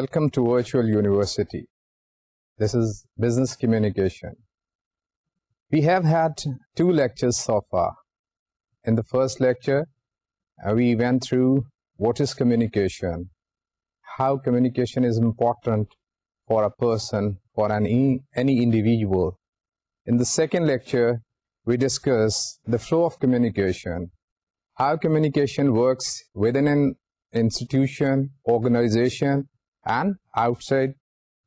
Welcome to Virtual University. This is Business Communication. We have had two lectures so far. In the first lecture, uh, we went through what is communication, how communication is important for a person, for any individual. In the second lecture, we discuss the flow of communication, how communication works within an institution, organization, and outside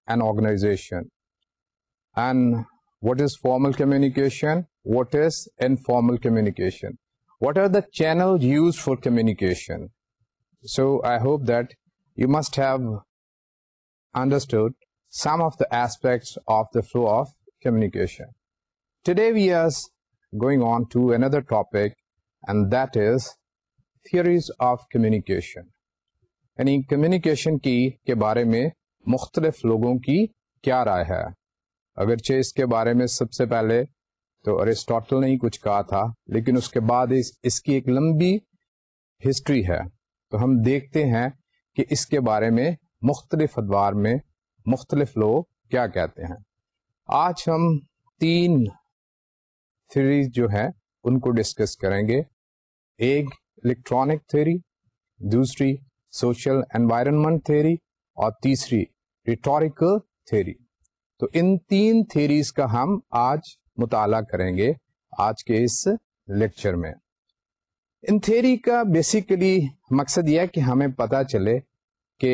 an organization. And what is formal communication? What is informal communication? What are the channels used for communication? So I hope that you must have understood some of the aspects of the flow of communication. Today we are going on to another topic, and that is theories of communication. یعنی communication کی کے بارے میں مختلف لوگوں کی کیا رائے ہے اگرچہ اس کے بارے میں سب سے پہلے تو ارسٹاٹل نے ہی کچھ کہا تھا لیکن اس کے بعد اس اس کی ایک لمبی ہسٹری ہے تو ہم دیکھتے ہیں کہ اس کے بارے میں مختلف ادوار میں مختلف لوگ کیا کہتے ہیں آج ہم تین تھیریز جو ہیں ان کو ڈسکس کریں گے ایک الیکٹرانک تھیری دوسری سوشل انوائرمنٹ تھیری اور تیسری ریٹوریکل تھیری تو ان تین تھیریز کا ہم آج مطالعہ کریں گے آج کے اس لیکچر میں ان تھیری کا بیسیکلی مقصد یہ کہ ہمیں پتا چلے کہ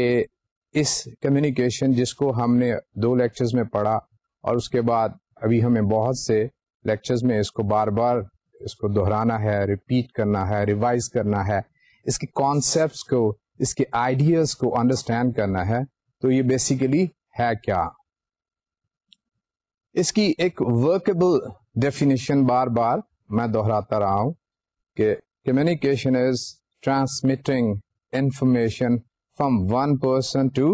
اس کمیونیکیشن جس کو ہم نے دو لیکچرز میں پڑھا اور اس کے بعد ابھی ہمیں بہت سے لیکچرز میں اس کو بار بار اس کو دہرانا ہے ریپیٹ کرنا ہے ریوائز کرنا ہے اس کے کانسیپٹس کو اس کے آئیڈیاز کو انڈرسٹینڈ کرنا ہے تو یہ بیسیکلی ہے کیا اس کی ایک ورکیبل ڈیفینیشن بار بار میں دہراتا رہا ہوں کہ communication is transmitting information from one person to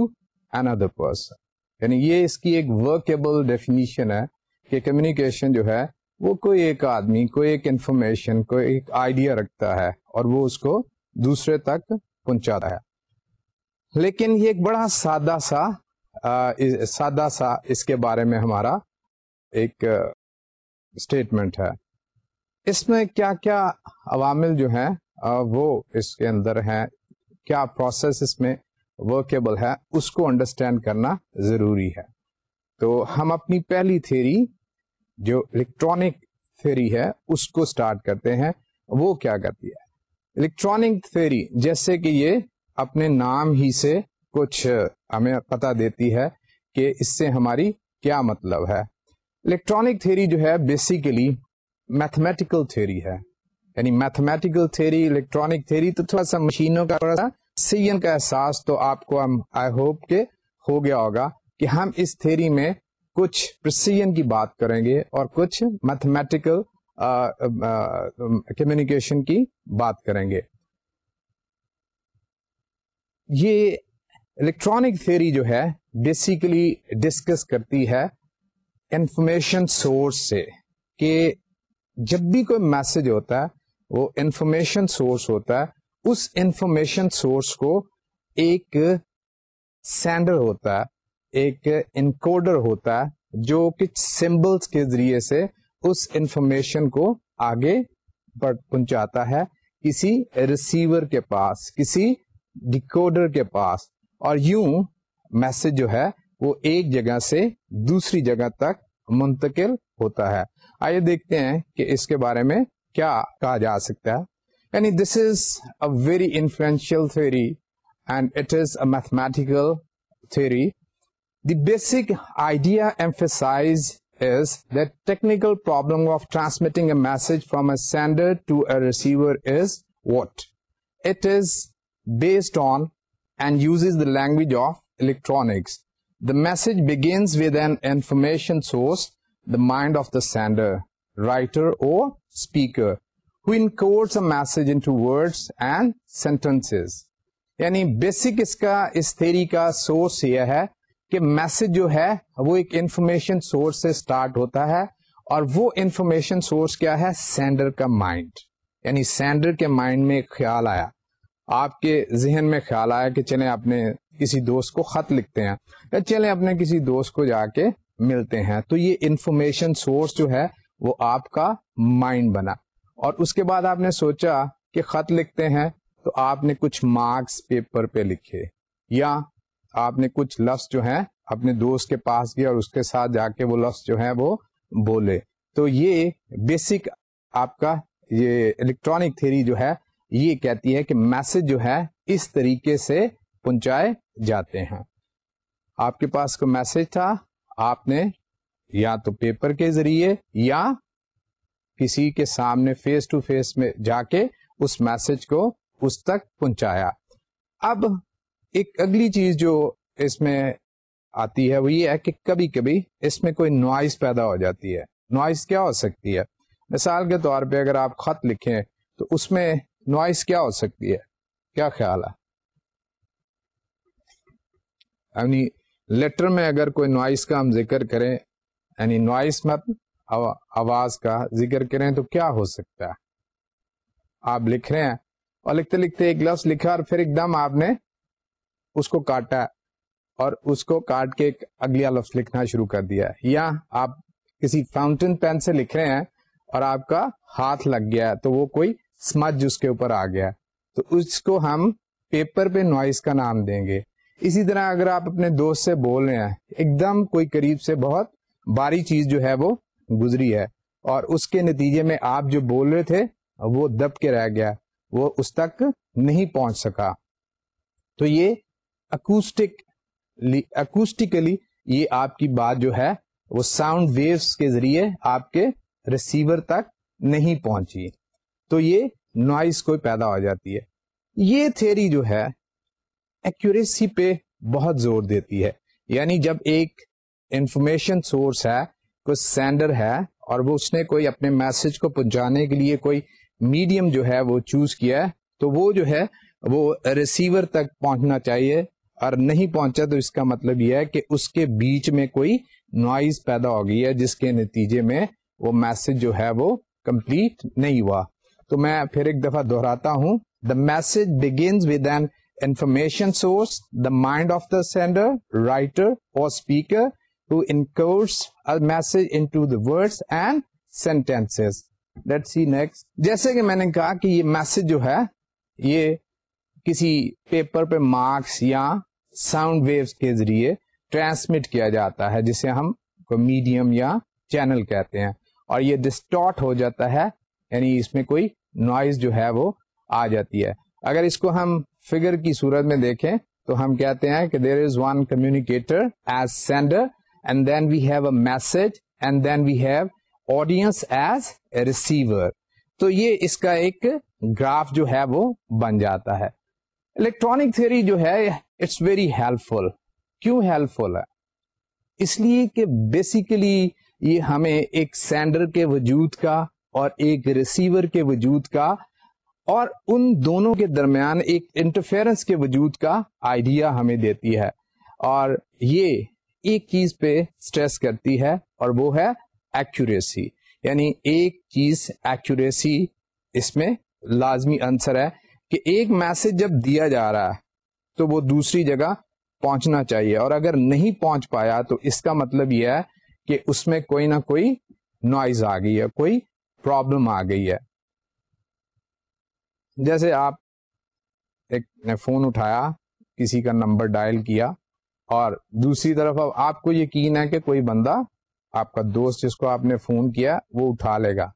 another person یعنی یہ اس کی ایک ورکیبل ڈیفینیشن ہے کہ کمیونیکیشن جو ہے وہ کوئی ایک آدمی کوئی ایک انفارمیشن کوئی ایک آئیڈیا رکھتا ہے اور وہ اس کو دوسرے تک ہے لیکن یہ ایک بڑا سادہ سا سادہ سا اس کے بارے میں ہمارا ایک اسٹیٹمنٹ ہے اس میں کیا کیا عوامل جو ہیں وہ اس کے اندر ہیں کیا پروسیس اس میں ورکیبل ہے اس کو انڈرسٹینڈ کرنا ضروری ہے تو ہم اپنی پہلی تھیری جو الیکٹرانک تھیری ہے اس کو اسٹارٹ کرتے ہیں وہ کیا کرتی ہے الیکٹرانک تھری جیسے کہ یہ اپنے نام ہی سے کچھ ہمیں پتا دیتی ہے کہ اس سے ہماری کیا مطلب ہے الیکٹرانک تھیوری جو ہے بیسیکلی میتھمیٹیکل تھیوری ہے یعنی میتھمیٹیکل تھیوری الیکٹرانک تھیوری تو تھوڑا سا مشینوں کا سین کا احساس تو آپ کو ہم آئی ہوپ کے ہو گیا ہوگا کہ ہم اس تھیری میں کچھ کی بات کریں گے اور کچھ میتھمیٹیکل کمیونیکیشن کی بات کریں گے یہ الیکٹرانک تھیری جو ہے بیسیکلی ڈسکس کرتی ہے انفارمیشن سورس سے کہ جب بھی کوئی میسج ہوتا ہے وہ انفارمیشن سورس ہوتا ہے اس انفارمیشن سورس کو ایک سینڈر ہوتا ہے ایک انکوڈر ہوتا ہے جو کچھ سمبلس کے ذریعے سے اس انفارمیشن کو آگے پہنچاتا ہے کسی ریسیور کے پاس کسی ڈیکوڈر کے پاس اور یوں میسج جو ہے وہ ایک جگہ سے دوسری جگہ تک منتقل ہوتا ہے آئیے دیکھتے ہیں کہ اس کے بارے میں کیا کہا جا سکتا ہے یعنی this is a very influential theory and it is a mathematical the basic idea emphasize technical problem of transmitting of letters with and information source the mind of the sender writer message in to words and sentence یعنی basic اس کا اس کا source یہ ہے کہ message جو ہے وہ ایک انفارمیشن سورس سے اسٹارٹ ہوتا ہے اور وہ انفارمیشن سورس کیا ہے سینڈر کا مائنڈ یعنی سینڈر کے مائنڈ میں ایک خیال آیا آپ کے ذہن میں خیال آیا کہ چلیں اپنے کسی دوست کو خط لکھتے ہیں یا چلیں اپنے کسی دوست کو جا کے ملتے ہیں تو یہ انفارمیشن سورس جو ہے وہ آپ کا مائنڈ بنا اور اس کے بعد آپ نے سوچا کہ خط لکھتے ہیں تو آپ نے کچھ مارکس پیپر پہ لکھے یا آپ نے کچھ لفظ جو ہیں اپنے دوست کے پاس گیا اور اس کے ساتھ جا کے وہ لفظ جو ہے وہ بولے تو یہ بیسک آپ کا یہ الیکٹرانک تھیری جو ہے یہ کہتی ہے کہ میسج جو ہے اس طریقے سے پہنچائے جاتے ہیں آپ کے پاس کوئی میسج تھا آپ نے یا تو پیپر کے ذریعے یا کسی کے سامنے فیس ٹو فیس میں جا کے اس میسج کو اس تک پہنچایا اب ایک اگلی چیز جو اس میں آتی ہے وہ یہ ہے کہ کبھی کبھی اس میں کوئی نوائز پیدا ہو جاتی ہے نوائز کیا ہو سکتی ہے مثال کے طور پہ اگر آپ خط لکھیں تو اس میں نوائز کیا ہو سکتی ہے کیا خیال ہے یعنی لیٹر میں اگر کوئی نوائز کا ہم ذکر کریں یعنی نوائز مت آواز کا ذکر کریں تو کیا ہو سکتا ہے آپ لکھ رہے ہیں اور لکھتے لکھتے ایک لفظ لکھا اور پھر ایک دم آپ نے اس کو کاٹا اور اس کو کاٹ کے ایک اگلے لفظ لکھنا شروع کر دیا یا آپ کسی فاؤنٹین پین سے لکھ رہے ہیں اور آپ کا ہاتھ لگ گیا تو وہ کوئی اس کے اوپر آ گیا تو اس کو ہم پیپر پہ نوائز کا نام دیں گے اسی طرح اگر آپ اپنے دوست سے بول رہے ہیں ایک دم کوئی قریب سے بہت باری چیز جو ہے وہ گزری ہے اور اس کے نتیجے میں آپ جو بول رہے تھے وہ دب کے رہ گیا وہ اس تک نہیں پہنچ سکا تو یہ اکوسٹکلی اکوسٹکلی یہ آپ کی بات جو ہے وہ ساؤنڈ ویوس کے ذریعے آپ کے ریسیور تک نہیں پہنچی تو یہ نوائز کو پیدا ہو جاتی ہے یہ تھیری جو ہے ایکوریسی پہ بہت زور دیتی ہے یعنی جب ایک انفارمیشن سورس ہے کوئی سینڈر ہے اور وہ اس نے کوئی اپنے میسج کو پہنچانے کے لیے کوئی میڈیم جو ہے وہ چوز کیا ہے تو وہ جو ہے وہ ریسیور تک پہنچنا چاہیے اور نہیں پہنچا تو اس کا مطلب یہ ہے کہ اس کے بیچ میں کوئی نوائز پیدا ہو گئی ہے جس کے نتیجے میں وہ میسج جو ہے وہ کمپلیٹ نہیں ہوا تو میں پھر ایک دفعہ ہوں the message with an information source the mind of the sender writer اور speaker to encode message in to the words and sentence let see next جیسے کہ میں نے کہا کہ یہ میسج جو ہے یہ کسی پیپر پہ مارکس یا ساؤنڈ ویوز کے ذریعے ٹرانسمٹ کیا جاتا ہے جسے ہم میڈیم یا چینل کہتے ہیں اور یہ ڈسٹارٹ ہو جاتا ہے یعنی اس میں کوئی نوائز جو ہے وہ آ جاتی ہے اگر اس کو ہم فگر کی صورت میں دیکھیں تو ہم کہتے ہیں کہ there is one communicator as sender and then we have a message and then we have audience as receiver تو یہ اس کا ایک گراف جو ہے وہ بن جاتا ہے الیکٹرانک تھیوری جو ہے اٹس ویری ہیلپ فل کیوں ہیلپ فل ہے اس لیے کہ بیسیکلی یہ ہمیں ایک سینڈر کے وجود کا اور ایک ریسیور کے وجود کا اور ان دونوں کے درمیان ایک انٹرفیئرنس کے وجود کا آئیڈیا ہمیں دیتی ہے اور یہ ایک چیز پہ اسٹریس کرتی ہے اور وہ ہے ایکوریسی یعنی ایک چیز ایکوریسی اس میں لازمی آنسر ہے کہ ایک میسج جب دیا جا رہا ہے تو وہ دوسری جگہ پہنچنا چاہیے اور اگر نہیں پہنچ پایا تو اس کا مطلب یہ ہے کہ اس میں کوئی نہ کوئی نوائز آ گئی ہے کوئی پرابلم آ گئی ہے جیسے آپ ایک نے فون اٹھایا کسی کا نمبر ڈائل کیا اور دوسری طرف اب آپ کو یقین ہے کہ کوئی بندہ آپ کا دوست جس کو آپ نے فون کیا وہ اٹھا لے گا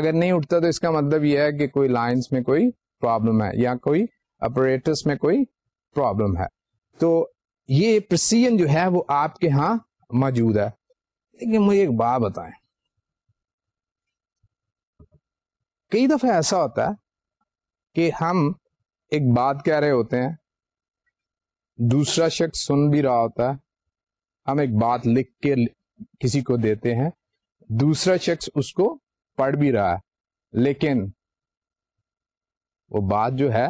اگر نہیں اٹھتا تو اس کا مطلب یہ ہے کہ کوئی لائنس میں کوئی پرابلم ہے یا کوئی اپریٹس میں کوئی پرابلم ہے تو یہ پرسیجن جو ہے وہ آپ کے ہاں موجود ہے لیکن مجھے ایک بات بتائیں کئی دفعہ ایسا ہوتا ہے کہ ہم ایک بات کہہ رہے ہوتے ہیں دوسرا شخص سن بھی رہا ہوتا ہے ہم ایک بات لکھ کے کسی کو دیتے ہیں دوسرا شخص اس کو پڑھ بھی رہا ہے لیکن وہ بات جو ہے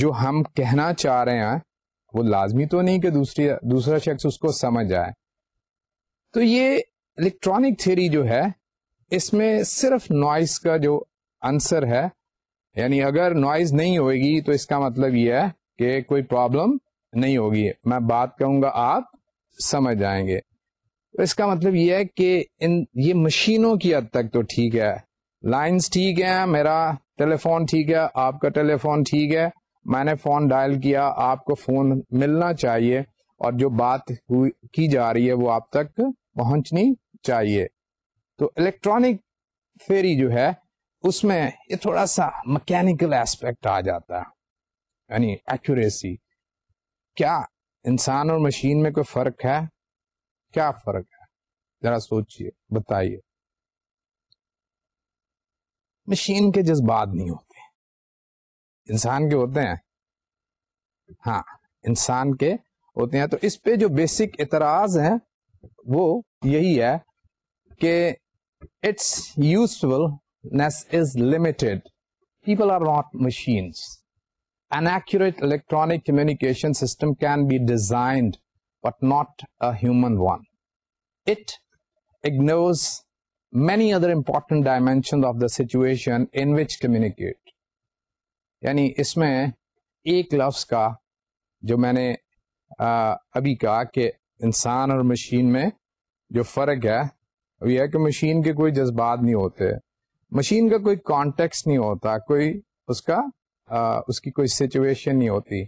جو ہم کہنا چاہ رہے ہیں وہ لازمی تو نہیں کہ دوسری دوسرا شخص اس کو سمجھ آئے تو یہ الیکٹرانک تھیری جو ہے اس میں صرف نوائز کا جو آنسر ہے یعنی اگر نوائز نہیں ہوئے گی تو اس کا مطلب یہ ہے کہ کوئی پرابلم نہیں ہوگی میں بات کہوں گا آپ سمجھ جائیں گے اس کا مطلب یہ ہے کہ ان یہ مشینوں کی حد تک تو ٹھیک ہے لائنز ٹھیک ہیں میرا ٹیلی فون ٹھیک ہے آپ کا ٹیلی فون ٹھیک ہے میں نے فون ڈائل کیا آپ کو فون ملنا چاہیے اور جو بات کی جا رہی ہے وہ آپ تک پہنچنی چاہیے تو الیکٹرانک فیری جو ہے اس میں یہ تھوڑا سا مکینکل ایسپیکٹ آ جاتا ہے یعنی ایکوریسی کیا انسان اور مشین میں کوئی فرق ہے کیا فرق ہے ذرا سوچئے بتائیے مشین کے جذبات نہیں ہوتے انسان کے ہوتے ہیں ہاں انسان کے ہوتے ہیں تو اس پہ جو بیسک اعتراض ہے وہ یہی ہے کہ it's usefulness is limited people are not machines an accurate electronic communication system can be designed but not a human one it ignores many other important dimension of the situation in which communicate یعنی اس میں ایک لفظ کا جو میں نے ابھی کہا کہ انسان اور مشین میں جو فرق ہے وہ یہ کہ مشین کے کوئی جذبات نہیں ہوتے مشین کا کوئی کانٹیکس نہیں ہوتا کوئی اس کا اس کی کوئی سچویشن نہیں ہوتی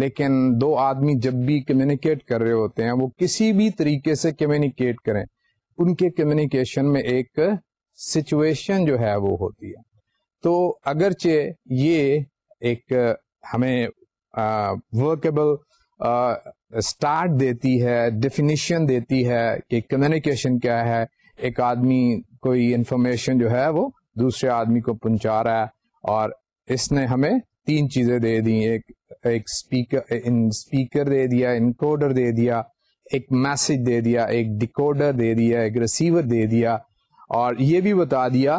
لیکن دو آدمی جب بھی کمیونیکیٹ کر رہے ہوتے ہیں وہ کسی بھی طریقے سے کمیونیکیٹ کریں ان کے کمیونیکیشن میں ایک سچویشن جو ہے وہ ہوتی ہے تو اگرچہ یہ ایک ہمیں ورکیبل اسٹارٹ دیتی ہے ڈیفینیشن دیتی ہے کہ کمیونیکیشن کیا ہے ایک آدمی کوئی انفارمیشن جو ہے وہ دوسرے آدمی کو پہنچا رہا ہے اور اس نے ہمیں تین چیزیں دے دی ایک اسپیکر اسپیکر دے دیا انکوڈر دے دیا ایک میسج دے دیا ایک ڈیکوڈر دے دیا ایک ریسیور دے دیا اور یہ بھی بتا دیا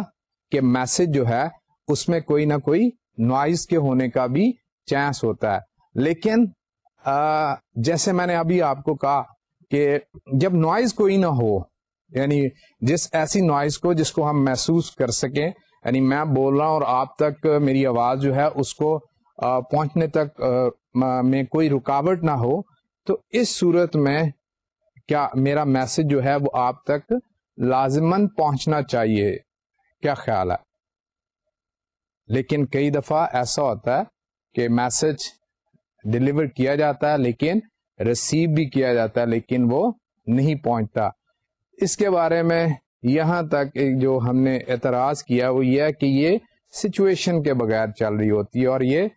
کہ میسج جو ہے اس میں کوئی نہ کوئی نوائز کے ہونے کا بھی چانس ہوتا ہے لیکن آ, جیسے میں نے ابھی آپ کو کہا کہ جب نوائز کوئی نہ ہو یعنی جس ایسی نوائز کو جس کو ہم محسوس کر سکیں یعنی میں بول رہا ہوں اور آپ تک میری آواز جو ہے اس کو آ, پہنچنے تک آ, میں کوئی رکاوٹ نہ ہو تو اس صورت میں کیا میرا میسج جو ہے وہ آپ تک لازمن پہنچنا چاہیے کیا خیال ہے لیکن کئی دفعہ ایسا ہوتا ہے کہ میسج ڈلیور کیا جاتا ہے لیکن ریسیو بھی کیا جاتا ہے لیکن وہ نہیں پہنچتا اس کے بارے میں یہاں تک جو ہم نے اعتراض کیا وہ یہ ہے کہ یہ سچویشن کے بغیر چل رہی ہوتی ہے اور یہ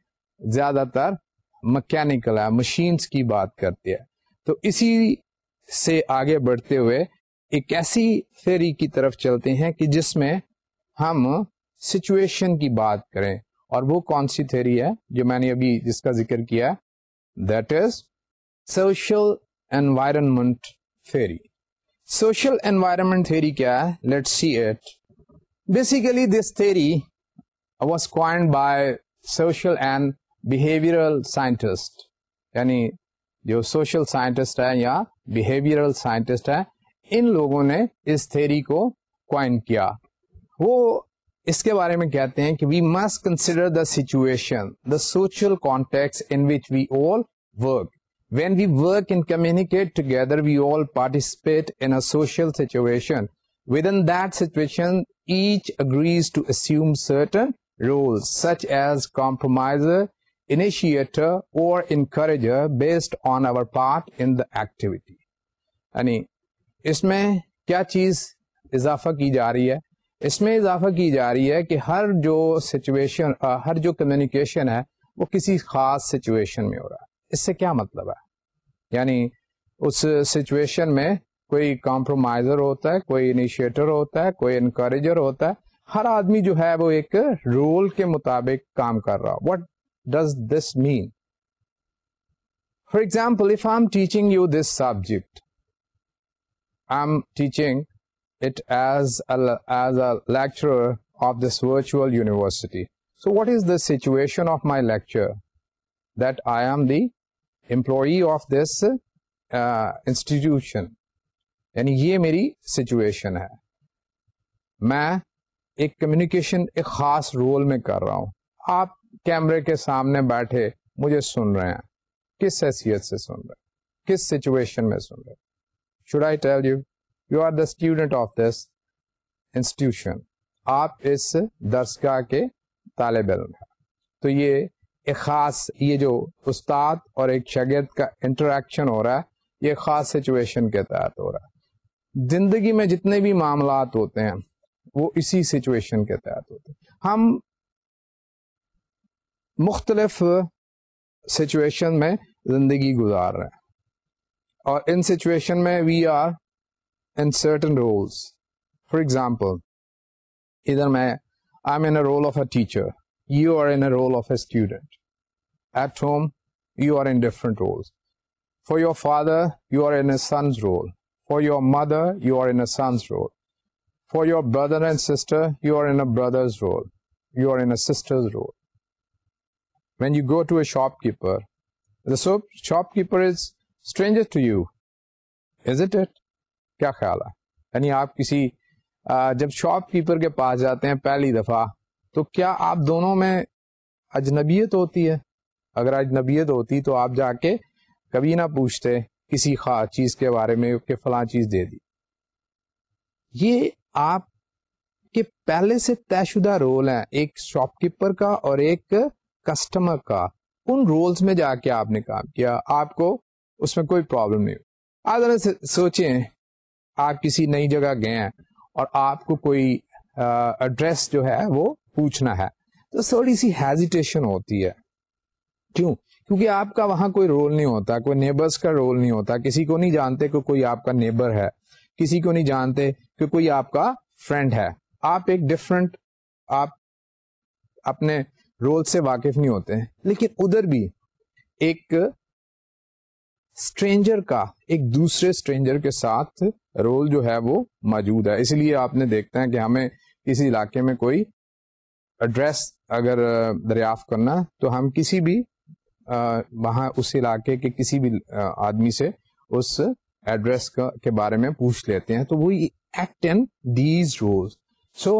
زیادہ تر مکینکل ہے مشینس کی بات کرتی ہے تو اسی سے آگے بڑھتے ہوئے ایک ایسی تھیری کی طرف چلتے ہیں کہ جس میں ہم سچویشن کی بات کریں اور وہ کون سی تھیری ہے جو میں نے ابھی جس کا ذکر کیا that is social environment theory social environment theory کیا ہے let see it basically this theory was coined by social and social scientist ہے یا بہیویئرل سائنٹسٹ ہیں ان لوگوں نے اس تھیری کو کوائن کیا وہ اس کے بارے میں کہتے ہیں کہ we must consider the situation the social contact in which we all work when we work in communicate together we all participate in social situation with in that situation each agrees to assume certain role such as compromise initiator اور encourager based on our part in the activity یعنی اس میں کیا چیز اضافہ کی جا رہی ہے اس میں اضافہ کی جا رہی ہے کہ ہر جو سچویشن ہر جو کمیونیکیشن ہے وہ کسی خاص سچویشن میں ہو رہا ہے اس سے کیا مطلب ہے یعنی اس سچویشن میں کوئی کمپرومائزر ہوتا ہے کوئی انیشیٹر ہوتا ہے کوئی انکریجر ہوتا ہے ہر آدمی جو ہے وہ ایک رول کے مطابق کام کر رہا what does this mean for example if I am teaching you this subject lecture of this virtual university so what is the situation of my lecture employee of this institution یعنی یہ میری situation ہے میں ایک communication ایک خاص role میں کر رہا ہوں آپ کیمرے کے سامنے بیٹھے مجھے سن رہے ہیں کس حیثیت سے سن رہے ہیں کس سچویشن میں سن رہے ہیں tell I you are the student of this institution آپ اس درسگاہ کے طالب علم تو یہ ایک خاص یہ جو استاد اور ایک شاگرد کا انٹریکشن ہو رہا ہے یہ خاص سچویشن کے تحت ہو رہا ہے زندگی میں جتنے بھی معاملات ہوتے ہیں وہ اسی سچویشن کے تحت ہوتے ہیں ہم مختلف سچویشن میں زندگی گزار رہے ہیں اور ان سچویشن میں we are in certain roles for example ادھر میں I am in role of a teacher you are in role of a student at home you are in different roles for your father you are in a son's role for your mother you are in a son's role for your brother and sister you are in a brother's role you are in a sister's role when you go to a shopkeeper shopkeeper is stranger to you is it it کیا خیال ہے یعنی آپ کسی جب shop keeper کے پاس جاتے ہیں پہلی دفعہ تو کیا آپ دونوں میں اجنبیت ہوتی ہے اگر اجنبیت ہوتی تو آپ جا کے کبھی نہ پوچھتے کسی خاص چیز کے بارے میں کہ فلاں چیز دے دی یہ آپ کے پہلے سے طے شدہ رول ہیں ایک شاپ کیپر کا اور ایک کسٹمر کا ان رولز میں جا کے آپ نے کام کیا آپ کو اس میں کوئی پرابلم نہیں آپ ذرا سوچیں آپ کسی نئی جگہ گئے ہیں اور آپ کو کوئی ایڈریس جو ہے وہ پوچھنا ہے تو تھوڑی سی ہیزیٹیشن ہوتی ہے کیوں کیونکہ آپ کا وہاں کوئی رول نہیں ہوتا کوئی نیبرس کا رول نہیں ہوتا کسی کو نہیں جانتے کہ کوئی آپ کا نیبر ہے کسی کو نہیں جانتے کہ کوئی آپ کا فرینڈ ہے آپ ایک ڈفرنٹ آپ اپنے رول سے واقف نہیں ہوتے لیکن ادھر بھی ایک اسٹرینجر کا ایک دوسرے اسٹرینجر کے ساتھ رول جو ہے وہ موجود ہے اسی لیے آپ نے دیکھتا ہے کہ ہمیں کسی علاقے میں کوئی ایڈریس اگر دریافت کرنا تو ہم کسی بھی وہاں اس علاقے کے کسی بھی آدمی سے اس ایڈریس کے بارے میں پوچھ لیتے ہیں تو وہ act in these role so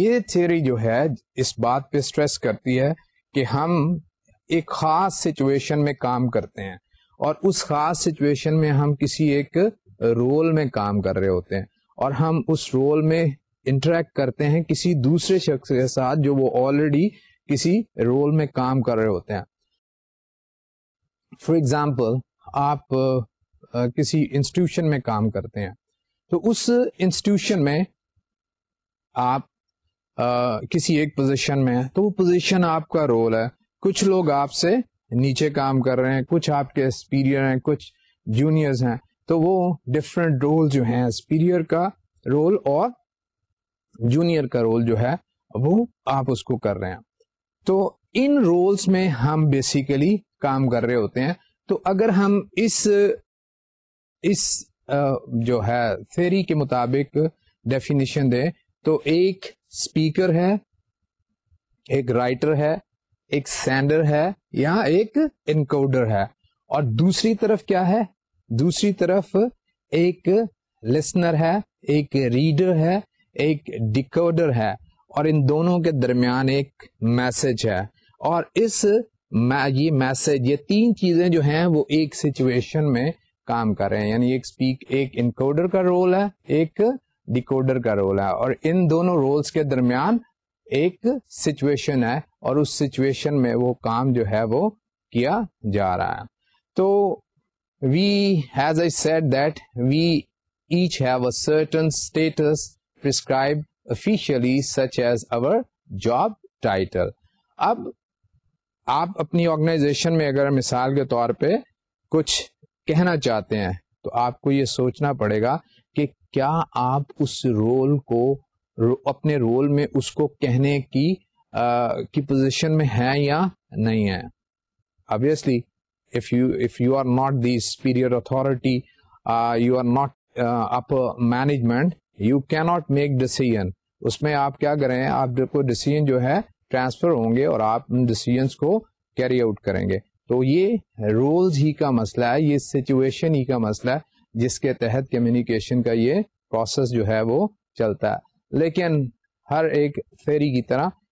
یہ تھیوری جو ہے اس بات پہ اسٹریس کرتی ہے کہ ہم ایک خاص سچویشن میں کام کرتے ہیں اور اس خاص سچویشن میں ہم کسی ایک رول میں کام کر رہے ہوتے ہیں اور ہم اس رول میں انٹریکٹ کرتے ہیں کسی دوسرے شخص کے ساتھ جو وہ آلریڈی کسی رول میں کام کر رہے ہوتے ہیں فار ایگزامپل آپ کسی انسٹیٹیوشن میں کام کرتے ہیں تو اس انسٹیٹیوشن میں آپ کسی ایک پوزیشن میں ہیں تو وہ پوزیشن آپ کا رول ہے کچھ لوگ آپ سے نیچے کام کر رہے ہیں کچھ آپ کے اسپیریئر ہیں کچھ جونیئرز ہیں تو وہ ڈفرینٹ رول جو ہیں سپیریئر کا رول اور جونیئر کا رول جو ہے وہ آپ اس کو کر رہے ہیں تو ان رولز میں ہم بیسیکلی کام کر رہے ہوتے ہیں تو اگر ہم اس اس جو ہے تھیری کے مطابق ڈیفینیشن دیں تو ایک اسپیکر ہے ایک رائٹر ہے ایک سینڈر ہے یا ایک انکوڈر ہے اور دوسری طرف کیا ہے دوسری طرف ایک لسنر ہے ایک ریڈر ہے ایک ڈیکوڈر ہے اور ان دونوں کے درمیان ایک میسج ہے اور اس یہ میسج یہ تین چیزیں جو ہیں وہ ایک سچویشن میں کام کر رہے ہیں یعنی ایک اسپیک ایک انکوڈر کا رول ہے ایک ڈیکوڈر کا رول ہے اور ان دونوں رولس کے درمیان ایک سچویشن ہے اور اس سچویشن میں وہ کام جو ہے وہ کیا جا رہا ہے تو we has a set that we each have a certain status prescribe officially such as our job title اب آپ اپنی آرگنائزیشن میں اگر مثال کے طور پہ کچھ کہنا چاہتے ہیں تو آپ کو یہ سوچنا پڑے گا کہ کیا آپ اس رول کو اپنے رول میں اس کو کہنے کی کی پوزیشن میں ہیں یا نہیں ہیں obviously if you if you are not the superior authority uh, you are not uh, upper management you cannot make decision اس میں آپ کیا کریں آپ کو ڈسیزن جو ہے ٹرانسفر ہوں گے اور آپ ان ڈسیزنس کو کیری آؤٹ کریں گے تو یہ رولز ہی کا مسئلہ ہے یہ سچویشن ہی کا مسئلہ ہے جس کے تحت کمیونیکیشن کا یہ پروسیس جو ہے وہ چلتا ہے لیکن ہر ایک فیری کی طرح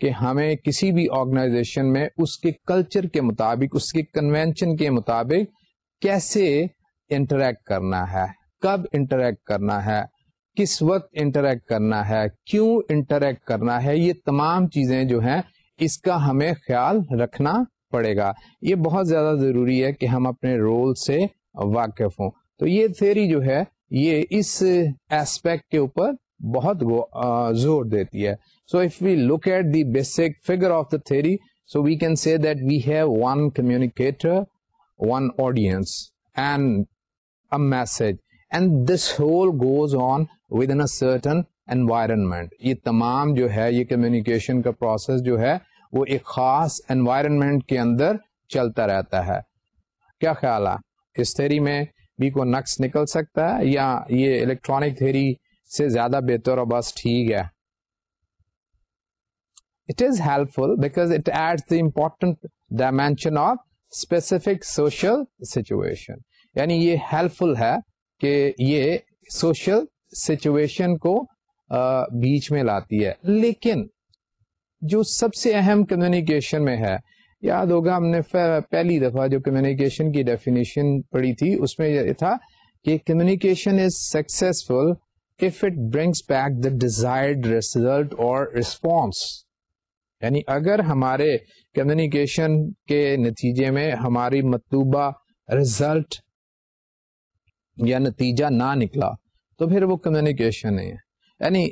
کہ ہمیں کسی بھی آرگنائزیشن میں اس کے کلچر کے مطابق اس کے کنوینشن کے مطابق کیسے انٹریکٹ کرنا ہے کب انٹریکٹ کرنا ہے کس وقت انٹریکٹ کرنا ہے کیوں انٹریکٹ کرنا ہے یہ تمام چیزیں جو ہیں اس کا ہمیں خیال رکھنا پڑے گا یہ بہت زیادہ ضروری ہے کہ ہم اپنے رول سے واقف ہوں تو یہ تھیری جو ہے یہ اس ایسپیکٹ کے اوپر بہت زور دیتی ہے so if we look at the basic figure of the three so we can see that view one communicate one audience and this whole goes on certain environment یہ تمام جو ہے یہ کمیونکیشن کا پروسیس جو ہے وہ ایک خاص انوائرنمنٹ کے اندر چلتا رہتا ہے کیا خیال ہے اس تھیری میں بھی کوئی نقص نکل سکتا ہے یا یہ الیکٹرانک تھری سے زیادہ بہتر ہو بس ٹھیک ہے it is helpful back it advertent dimension of specific social situation یعنی یہ ہیلپ فل ہے کہ یہ سوشل سچویشن کو بیچ میں لاتی ہے لیکن جو سب سے اہم کمیونیکیشن میں ہے یاد ہوگا ہم نے پہلی دفعہ جو کمیونیکیشن کی ڈیفینیشن پڑھی تھی اس میں یہ تھا کہ communication is successful if it brings back the desired result or response یعنی اگر ہمارے کمیونیکیشن کے نتیجے میں ہماری مطلوبہ رزلٹ یا نتیجہ نہ نکلا تو پھر وہ کمیونیکیشن نہیں ہے یعنی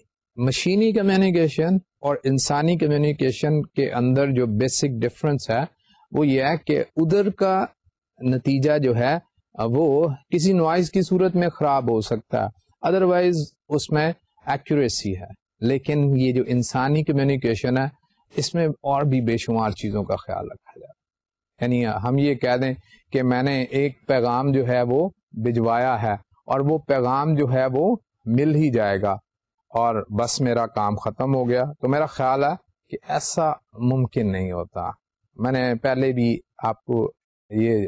مشینی کمیونیکیشن اور انسانی کمیونیکیشن کے اندر جو بیسک ڈفرنس ہے وہ یہ ہے کہ ادھر کا نتیجہ جو ہے وہ کسی نوائز کی صورت میں خراب ہو سکتا ہے ادروائز اس میں ایکوریسی ہے لیکن یہ جو انسانی کمیونیکیشن ہے اس میں اور بھی بے شمار چیزوں کا خیال رکھا جائے یعنی ہم یہ کہہ دیں کہ میں نے ایک پیغام جو ہے وہ بھجوایا ہے اور وہ پیغام جو ہے وہ مل ہی جائے گا اور بس میرا کام ختم ہو گیا تو میرا خیال ہے کہ ایسا ممکن نہیں ہوتا میں نے پہلے بھی آپ کو یہ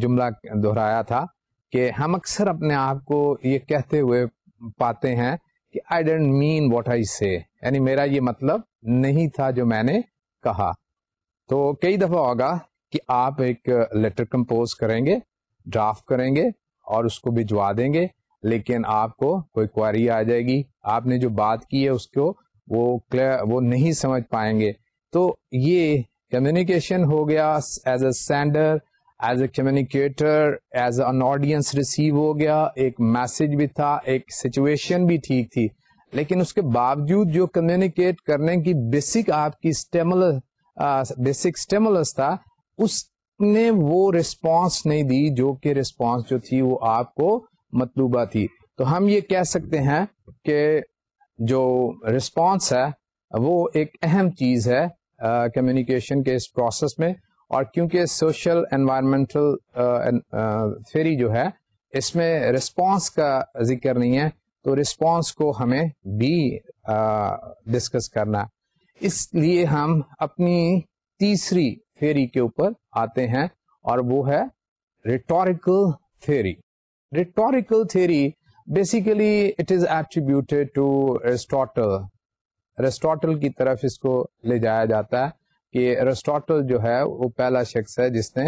جملہ دہرایا تھا کہ ہم اکثر اپنے آپ کو یہ کہتے ہوئے پاتے ہیں کہ آئی آئی ڈونٹ مین واٹ سے یعنی میرا یہ مطلب نہیں تھا جو میں نے کہا تو کئی دفعہ ہوگا کہ آپ ایک لیٹر کمپوز کریں گے ڈرافٹ کریں گے اور اس کو بھجوا دیں گے لیکن آپ کو کوئی کوائری آ جائے گی آپ نے جو بات کی ہے اس کو وہ کلیئر وہ نہیں سمجھ پائیں گے تو یہ کمیونیکیشن ہو گیا as a sender as a communicator as an audience receive ہو گیا ایک میسج بھی تھا ایک سچویشن بھی ٹھیک تھی لیکن اس کے باوجود جو کمیونیکیٹ کرنے کی بیسک آپ کی اسٹیمل اسٹیمولس تھا اس نے وہ رسپانس نہیں دی جو کہ رسپانس جو تھی وہ آپ کو مطلوبہ تھی تو ہم یہ کہہ سکتے ہیں کہ جو رسپانس ہے وہ ایک اہم چیز ہے کمیونیکیشن کے اس پروسیس میں اور کیونکہ سوشل انوائرمنٹل تھیری جو ہے اس میں رسپانس کا ذکر نہیں ہے تو رسپانس کو ہمیں بھی ڈسکس کرنا اس لیے ہم اپنی تیسری تھیری کے اوپر آتے ہیں اور وہ ہے rhetorical theory rhetorical theory basically it is attributed to Aristotle Aristotle کی طرف اس کو لے جایا جاتا ہے کہ ایرسٹاٹل جو ہے وہ پہلا شخص ہے جس نے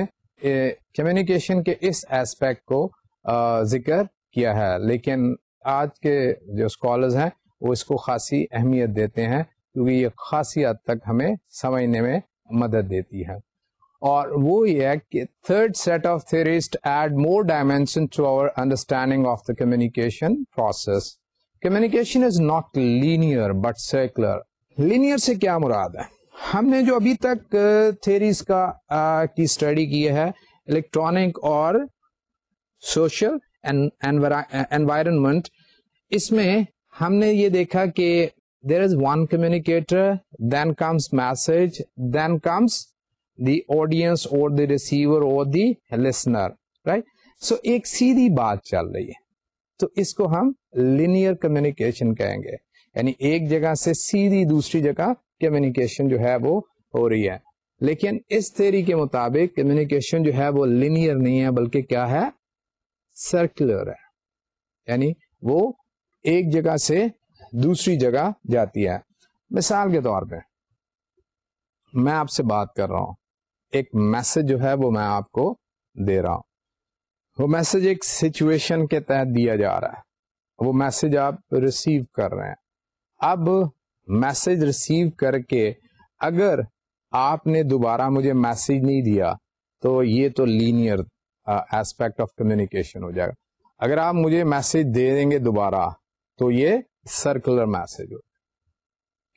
کمیونیکیشن کے اس ایسپیکٹ کو ذکر کیا ہے لیکن آج کے جو اسکالرز ہیں وہ اس کو خاصی اہمیت دیتے ہیں کیونکہ یہ خاصی حد تک ہمیں سمجھنے میں مدد دیتی ہے اور وہ یہ ہے کہ third set of add more dimension to our understanding of the communication process communication is not linear but circular linear سے کیا مراد ہے ہم نے جو ابھی تک تھیریز کا کی اسٹڈی کی ہے الیکٹرانک اور سوشل انوائرمنٹ اس میں ہم نے یہ دیکھا کہ there is one communicator then comes message then comes the audience اور دی ریسیور اور دی لسنر رائٹ سو ایک سیدھی بات چل رہی ہے تو اس کو ہم لینئر کمیونیکیشن کہیں گے یعنی ایک جگہ سے سیدھی دوسری جگہ کمیونیکیشن جو ہے وہ ہو رہی ہے لیکن اس تھیری کے مطابق کمیونیکیشن جو ہے وہ لینئر نہیں ہے بلکہ کیا ہے سرکولر ہے یعنی وہ ایک جگہ سے دوسری جگہ جاتی ہے مثال کے طور پہ میں آپ سے بات کر رہا ہوں ایک میسج جو ہے وہ میں آپ کو دے رہا ہوں وہ میسج ایک سچویشن کے تحت دیا جا رہا ہے وہ میسج آپ ریسیو کر رہے ہیں اب میسج ریسیو کر کے اگر آپ نے دوبارہ مجھے میسج نہیں دیا تو یہ تو لینئر ایسپیکٹ آف کمیونیکیشن ہو جائے گا اگر آپ مجھے میسج دے دیں گے دوبارہ تو یہ سرکولر میسج ہو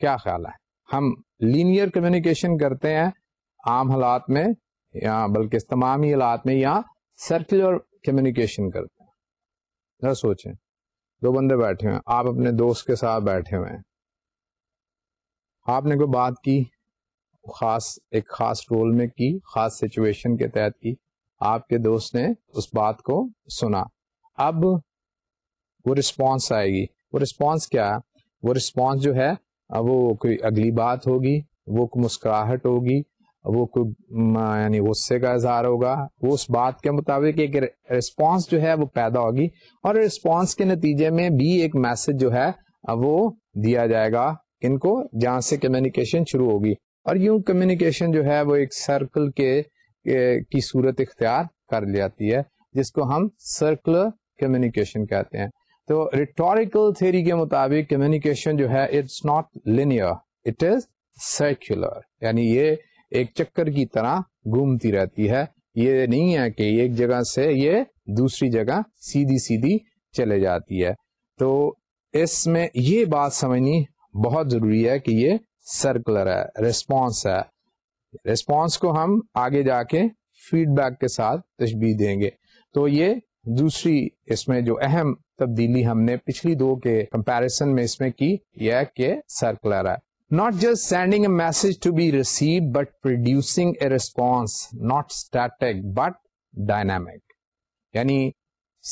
کیا خیال ہے ہم لینئر کمیونیکیشن کرتے ہیں عام حالات میں یا بلکہ تمام ہی حالات میں یا سرکولر کمیونیکیشن کرتے ہیں ذرا سوچیں دو بندے بیٹھے ہوئے ہیں آپ اپنے دوست کے ساتھ بیٹھے ہوئے ہیں آپ نے کوئی بات کی خاص ایک خاص رول میں کی خاص سچویشن کے تحت کی آپ کے دوست نے اس بات کو سنا اب وہ رسپانس آئے گی وہ رسپانس کیا وہ رسپانس جو ہے وہ کوئی اگلی بات ہوگی وہ کوئی مسکراہٹ ہوگی وہ کوئی یعنی غصے کا اظہار ہوگا وہ اس بات کے مطابق ایک رسپانس جو ہے وہ پیدا ہوگی اور رسپانس کے نتیجے میں بھی ایک میسج جو ہے وہ دیا جائے گا ان کو جہاں سے کمیونیکیشن شروع ہوگی اور یوں کمیونیکیشن جو ہے وہ ایک سرکل کے کی صورت اختیار کر لی جاتی ہے جس کو ہم سرکولر کمیونیکیشن کہتے ہیں تو ریٹوریکل تھیوری کے مطابق کمیونیکیشن جو ہے it's not linear it is circular یعنی یہ ایک چکر کی طرح گھومتی رہتی ہے یہ نہیں ہے کہ ایک جگہ سے یہ دوسری جگہ سیدھی سیدھی چلے جاتی ہے تو اس میں یہ بات سمجھنی بہت ضروری ہے کہ یہ سرکلر ہے ریسپانس ہے ریسپانس کو ہم آگے جا کے فیڈ بیک کے ساتھ تشبیح دیں گے تو یہ دوسری اس میں جو اہم تبدیلی ہم نے پچھلی دو کے کمپیرزن میں اس میں کی یہ کہ سرکلر ہے not just sending a message to be receive but producing a response not static but dynamic یعنی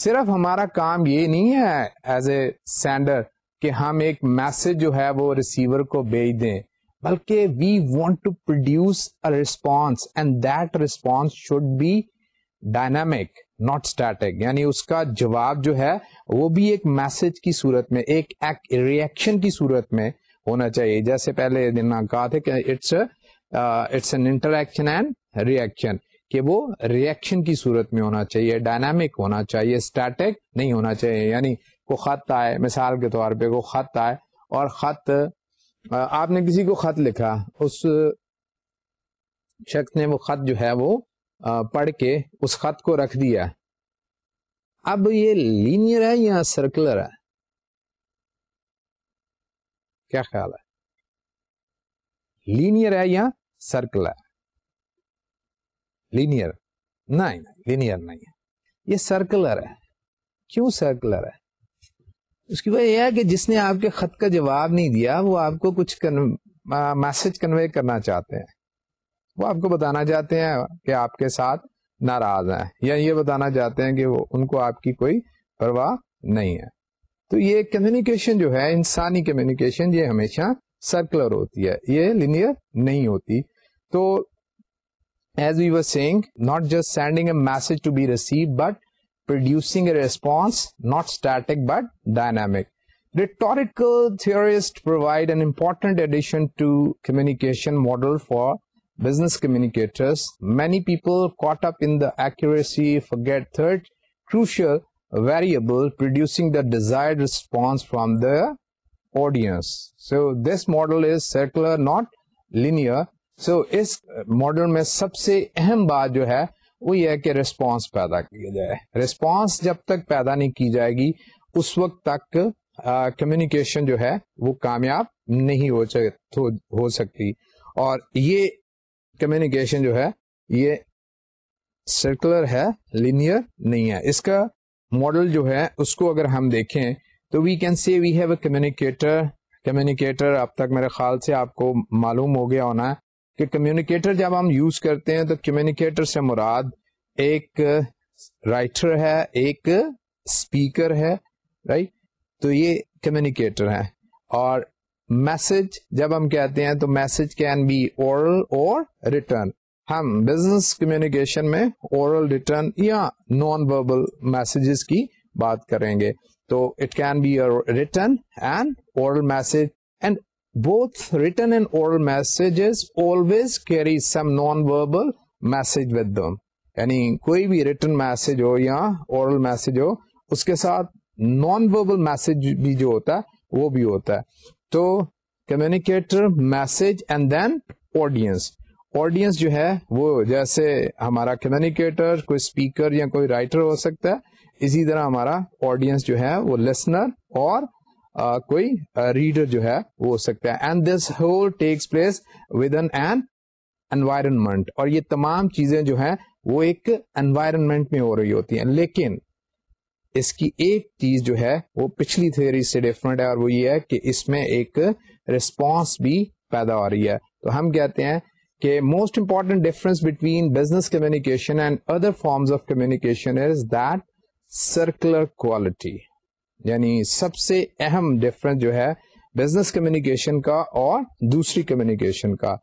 صرف ہمارا کام یہ نہیں ہے ایز اے سینڈر کہ ہم ایک میسج جو ہے وہ ریسیور کو بھیج دیں بلکہ we want to produce response and that response should be dynamic not static یعنی اس کا جواب جو ہے وہ بھی ایک میسج کی صورت میں ایک ریئیکشن کی صورت میں ہونا چاہیے جیسے پہلے دن کہا تھا کہ it's it's an interaction and reaction کہ وہ ریئیکشن کی صورت میں ہونا چاہیے ڈائنامک ہونا چاہیے اسٹیٹک نہیں ہونا چاہیے یعنی کو خط آئے مثال کے طور پہ کو خط آئے اور خط آپ نے کسی کو خط لکھا اس شخص نے وہ خط جو ہے وہ پڑھ کے اس خط کو رکھ دیا اب یہ لینئر ہے یا سرکولر ہے کیا خیال ہے لینئر ہے یا سرکولر لینئر نہیں لینئر نہیں ہے یہ سرکولر ہے کیوں سرکولر ہے اس کی وجہ یہ ہے کہ جس نے آپ کے خط کا جواب نہیں دیا وہ آپ کو کچھ میسج کنوے کرنا چاہتے ہیں وہ آپ کو بتانا چاہتے ہیں کہ آپ کے ساتھ ناراض ہیں یا یہ بتانا چاہتے ہیں کہ ان کو آپ کی کوئی پرواہ نہیں ہے تو یہ کمیونیکیشن جو ہے انسانی کمیونیکیشن یہ ہمیشہ سرکولر ہوتی ہے یہ لینئر نہیں ہوتی تو as we were saying not just sending a message to be receive but but dialectical model for business communicator ایک get third crucial variable producing the desired response from the audience so this model is circular not linear so اس model میں سب سے اہم بات جو ہے وہ یہ ہے کہ ریسپانس پیدا کیا جائے ریسپانس جب تک پیدا نہیں کی جائے گی اس وقت تک کمیونیکیشن جو ہے وہ کامیاب نہیں ہو سکتی اور یہ کمیونیکیشن جو ہے یہ سرکولر ہے لینئر نہیں ہے اس کا ماڈل جو ہے اس کو اگر ہم دیکھیں تو we can see we have a communicator communicator اب تک میرے خیال سے آپ کو معلوم ہو گیا ہونا ہے کہ کمیونیکیٹر جب ہم یوز کرتے ہیں تو کمیونیکیٹر سے مراد ایک رائٹر ہے ایک اسپیکر ہے رائٹ تو یہ کمیونیکیٹر ہے اور میسج جب ہم کہتے ہیں تو میسج کین بی اورل اور ریٹرن ہم بزنس کمیونیکیشن میں اورل ریٹرن یا نان وربل میسجز کی بات کریں گے تو it can be written and oral message and both message ہو اس کے ساتھ نان وربل میسج بھی جو ہوتا ہے وہ بھی ہوتا ہے تو communicator message and then audience audience جو ہے وہ جیسے ہمارا کمیونیکیٹر کوئی اسپیکر یا کوئی رائٹر ہو سکتا ہے اسی طرح ہمارا آڈینس جو ہے وہ لسنر اور کوئی ریڈر جو ہے وہ ہو سکتا ہے and this whole takes place with environment اور یہ تمام چیزیں جو ہیں وہ ایک انوائرمنٹ میں ہو رہی ہوتی ہیں لیکن اس کی ایک چیز جو ہے وہ پچھلی تھیوری سے ڈفرنٹ ہے اور وہ یہ ہے کہ اس میں ایک رسپانس بھی پیدا ہو رہی ہے تو ہم کہتے ہیں کہ most important difference between business communication and other forms of communication is that circular quality یعنی سب سے اہم ڈفرنس جو ہے بزنس کمیونیکیشن کا اور دوسری کمیونیکیشن کا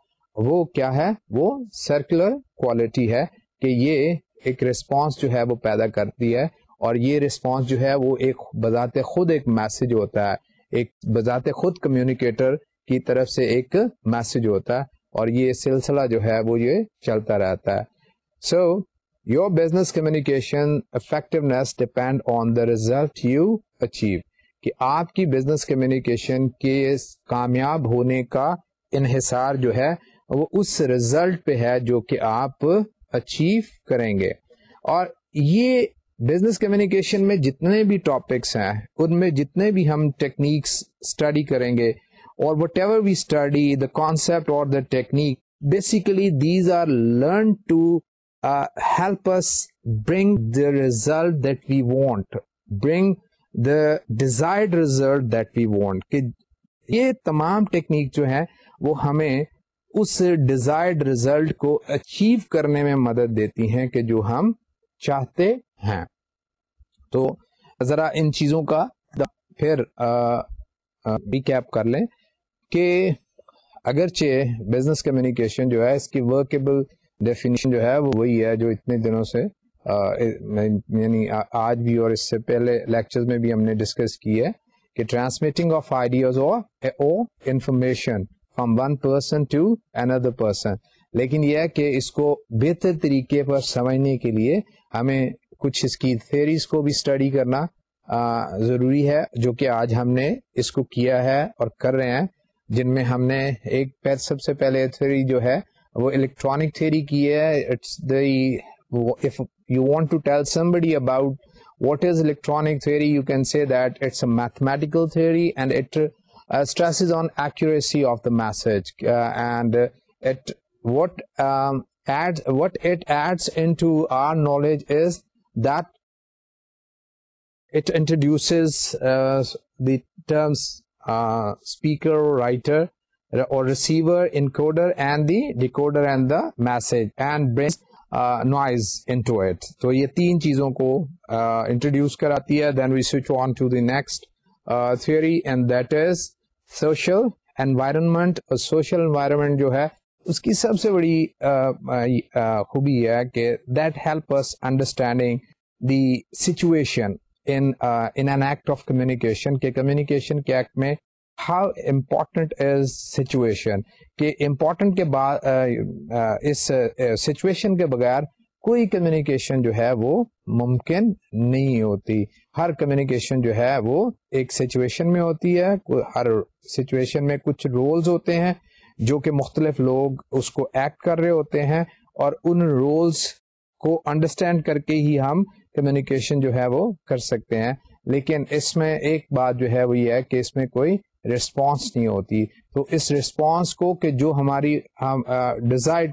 وہ کیا ہے وہ سرکولر کوالٹی ہے کہ یہ ایک رسپانس جو ہے وہ پیدا کرتی ہے اور یہ رسپانس جو ہے وہ ایک بذات خود ایک میسج ہوتا ہے ایک بذات خود کمیونیکیٹر کی طرف سے ایک میسج ہوتا ہے اور یہ سلسلہ جو ہے وہ یہ چلتا رہتا ہے so so, your business communication effect on the result you achieve کہ آپ کی بزنس کمیونیکیشن کے کامیاب ہونے کا انحصار جو ہے وہ اس پہ ہے جو کہ آپ اچیو کریں گے اور یہ بزنس کمیونیکیشن میں جتنے بھی ٹاپکس ہیں ان میں جتنے بھی ہم ٹیکنیکس اسٹڈی کریں گے اور whatever we study the concept اور the technique basically these are learn to help us bring the result that we want bring the result that we want کہ یہ تمام ٹیکنیک جو ہیں وہ ہمیں اس ڈیزائرڈ ریزلٹ کو اچیو کرنے میں مدد دیتی ہیں کہ جو ہم چاہتے ہیں تو ذرا ان چیزوں کا پھر ریکیپ کر لیں کہ اگرچہ بزنس کمیونیکیشن جو ہے اس کی ورکیبل ڈیفینیشن جو ہے وہ وہی ہے جو اتنے دنوں سے یعنی آج بھی اور اس سے پہلے لیکچر میں بھی ہم نے ڈسکس کی ہے کہ transmitting of ideas or information from one person to another person لیکن یہ ہے کہ اس کو بہتر طریقے پر سمجھنے کے لیے ہمیں کچھ اس کی تھیریز کو بھی اسٹڈی کرنا ضروری ہے جو کہ آج ہم نے اس کو کیا ہے اور کر رہے ہیں جن میں ہم نے ایک سب سے پہلے تھیوری جو ہے وہ الیکٹرانک تھیوری کی ہے it's the knowledge is that it introduce speaker writer Uh, uh, receiver uh, social جو ہے اس کی سب سے بڑی خوبی ہے کہ that help understanding the situation communication کے ہاؤ امپورٹنٹ از سچویشن کہ امپورٹنٹ کے بعد uh, uh, اس سچویشن uh, کے بغیر کوئی کمیونیکیشن جو ہے وہ ممکن نہیں ہوتی ہر کمیونیکیشن جو ہے وہ ایک سچویشن میں ہوتی ہے ہر سچویشن میں کچھ رولز ہوتے ہیں جو کہ مختلف لوگ اس کو ایکٹ کر رہے ہوتے ہیں اور ان رولز کو انڈرسٹینڈ کر کے ہی ہم کمیونیکیشن جو ہے وہ کر سکتے ہیں لیکن اس میں ایک بات جو ہے وہ یہ ہے کہ اس میں کوئی رسپانس نہیں ہوتی تو اس ریسپانس کو کہ جو ہماری ڈیزائر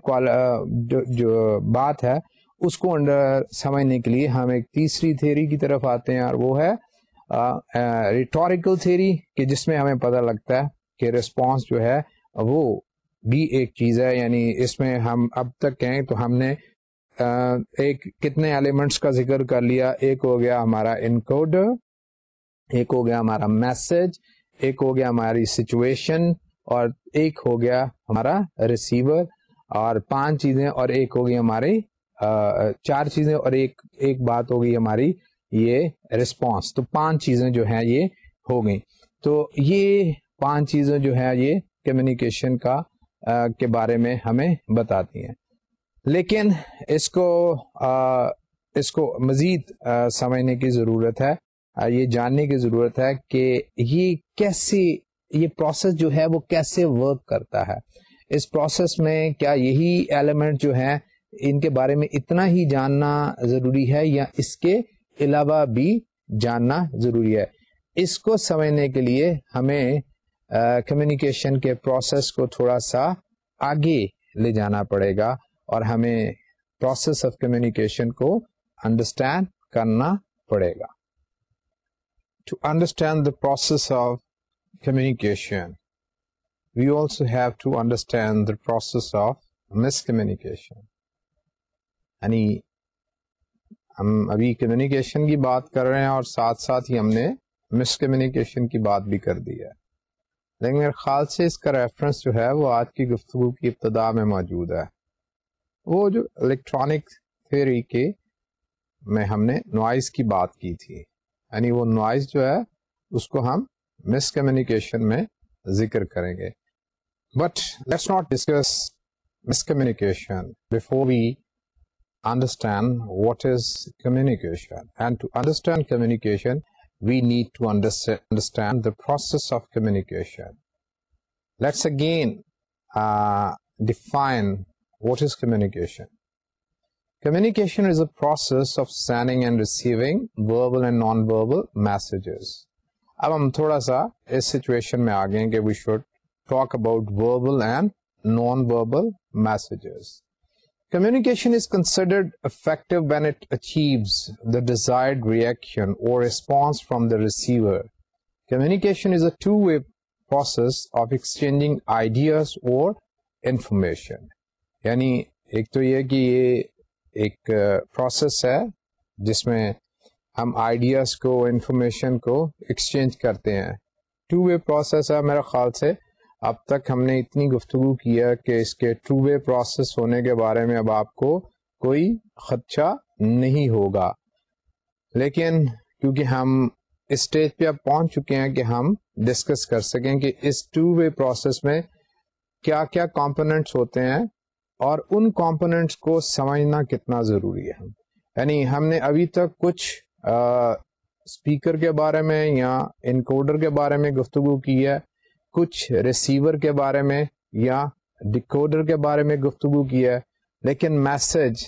جو بات ہے اس کو انڈر سمجھنے کے لیے ہم ایک تیسری تھیری کی طرف آتے ہیں اور وہ ہے ریٹوریکل تھیری کہ جس میں ہمیں پتہ لگتا ہے کہ ریسپانس جو ہے وہ بھی ایک چیز ہے یعنی اس میں ہم اب تک کہیں تو ہم نے ایک کتنے ایلیمنٹس کا ذکر کر لیا ایک ہو گیا ہمارا انکوڈر ایک ہو گیا ہمارا میسج ایک ہو گیا ہماری سچویشن اور ایک ہو گیا ہمارا ریسیور اور پانچ چیزیں اور ایک ہو گئی ہماری چار چیزیں اور ایک ایک بات ہو گئی ہماری یہ ریسپانس تو پانچ چیزیں جو ہیں یہ ہو گئیں تو یہ پانچ چیزیں جو ہیں یہ کمیونیکیشن کا کے بارے میں ہمیں بتاتی ہیں لیکن اس کو اس کو مزید سمجھنے کی ضرورت ہے یہ جاننے کی ضرورت ہے کہ یہ کیسے یہ پروسیس جو ہے وہ کیسے ورک کرتا ہے اس پروسیس میں کیا یہی ایلیمنٹ جو ہے ان کے بارے میں اتنا ہی جاننا ضروری ہے یا اس کے علاوہ بھی جاننا ضروری ہے اس کو سمجھنے کے لیے ہمیں کمیونیکیشن کے پروسیس کو تھوڑا سا آگے لے جانا پڑے گا اور ہمیں پروسیس آف کمیونیکیشن کو انڈرسٹینڈ کرنا پڑے گا to understand the process of communication we also have to understand the process of miscommunication یعنی ہم ابھی کمیونیکیشن کی بات کر رہے ہیں اور ساتھ ساتھ ہی ہم نے مس کمیونیکیشن کی بات بھی کر دی ہے لیکن میرے خیال سے اس کا ریفرنس جو ہے وہ آج کی گفتگو کی ابتدا میں موجود ہے وہ جو الیکٹرانک تھیوری کے میں ہم نے نوائز کی بات کی تھی یعنی وہ نوائز جو ہے اس کو ہم مس کمیونیکیشن میں ذکر کریں گے but let's not discuss miscommunication before we understand what is communication and to understand communication we need to understand the process of communication let's again define what is communication communicating اب ہم تھوڑا سا اس situation میں reaction اور response from the receiver exchanging ideas اور information یعنی ایک تو یہ کہ یہ ایک پروسیس ہے جس میں ہم آئیڈیاز کو انفارمیشن کو ایکسچینج کرتے ہیں ٹو وے پروسیس ہے میرے خیال سے اب تک ہم نے اتنی گفتگو کی ہے کہ اس کے ٹو وے پروسیس ہونے کے بارے میں اب آپ کو کوئی خدشہ نہیں ہوگا لیکن کیونکہ ہم اسٹیج پہ اب پہنچ چکے ہیں کہ ہم ڈسکس کر سکیں کہ اس ٹو وے پروسیس میں کیا کیا کمپوننٹس ہوتے ہیں اور ان کمپوننٹس کو سمجھنا کتنا ضروری ہے یعنی ہم نے ابھی تک کچھ اسپیکر کے بارے میں یا انکوڈر کے بارے میں گفتگو کی ہے کچھ ریسیور کے بارے میں یا ڈیکوڈر کے بارے میں گفتگو کی ہے لیکن میسج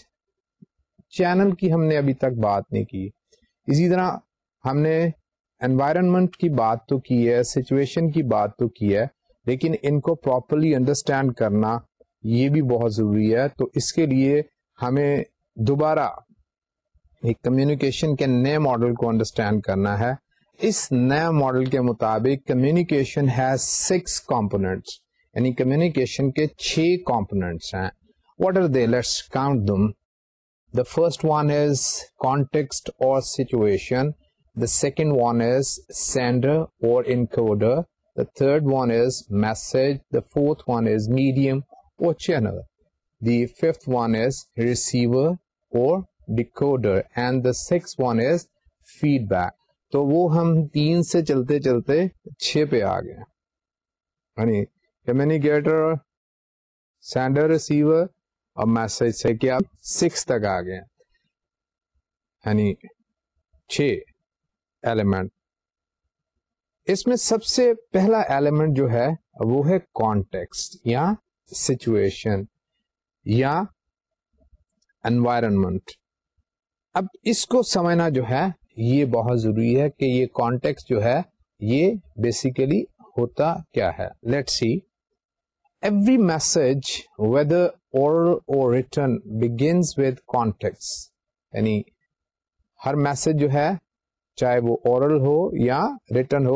چینل کی ہم نے ابھی تک بات نہیں کی اسی طرح ہم نے انوائرمنٹ کی بات تو کی ہے سچویشن کی بات تو کی ہے لیکن ان کو پراپرلی انڈرسٹینڈ کرنا یہ بھی بہت ضروری ہے تو اس کے لیے ہمیں دوبارہ ایک کمیونیکیشن کے نئے ماڈل کو انڈرسٹینڈ کرنا ہے اس نئے ماڈل کے مطابق کمیونیکیشن سکس کمپوننٹس یعنی کمیونیکیشن کے چھ کمپوننٹس ہیں what are they let's count them the first one is context اور situation the second one is sender اور encoder the third one is message the fourth one is medium or channel. The fifth one is receiver or decoder and the sixth one is feedback. تو وہ ہم تین سے چلتے چلتے چھ پہ آ گئے یعنی کمیونیکیٹر سینڈر ریسیور اور میسج سے کہ آپ سکس تک آ گئے یعنی چھ ایلیمنٹ اس میں سب سے پہلا ایلیمنٹ جو ہے وہ ہے کانٹیکسٹ یا سچویشن یا انوائرمنٹ اب اس کو سمجھنا جو ہے یہ بہت ضروری ہے کہ یہ کانٹیکس جو ہے یہ بیسیکلی ہوتا کیا ہے let see every message whether اور ریٹرن ود کانٹیکس یعنی ہر میسج جو ہے چاہے وہ اورل ہو ہو یا ریٹرن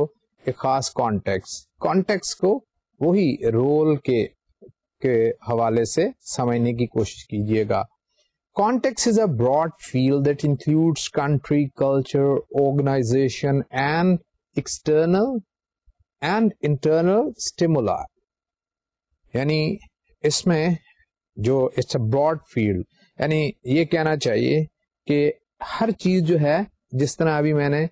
ایک خاص کانٹیکس کانٹیکس کو وہی رول کے کے حوالے سے سمجھنے کی کوشش کیجیے گا context is a broad field that country culture organization and external and internal stimuli یعنی اس میں جو اٹس اے براڈ فیلڈ یعنی یہ کہنا چاہیے کہ ہر چیز جو ہے جس طرح ابھی میں نے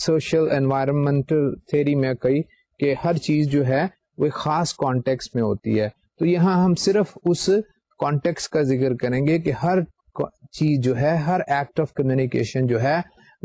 سوشل انوائرمنٹل تھیری میں کہی کہ ہر چیز جو ہے خاص کانٹیکس میں ہوتی ہے تو یہاں ہم صرف اس کانٹیکس کا ذکر کریں گے کہ ہر چیز جو ہے ہر ایکٹ آف کمیونیکیشن جو ہے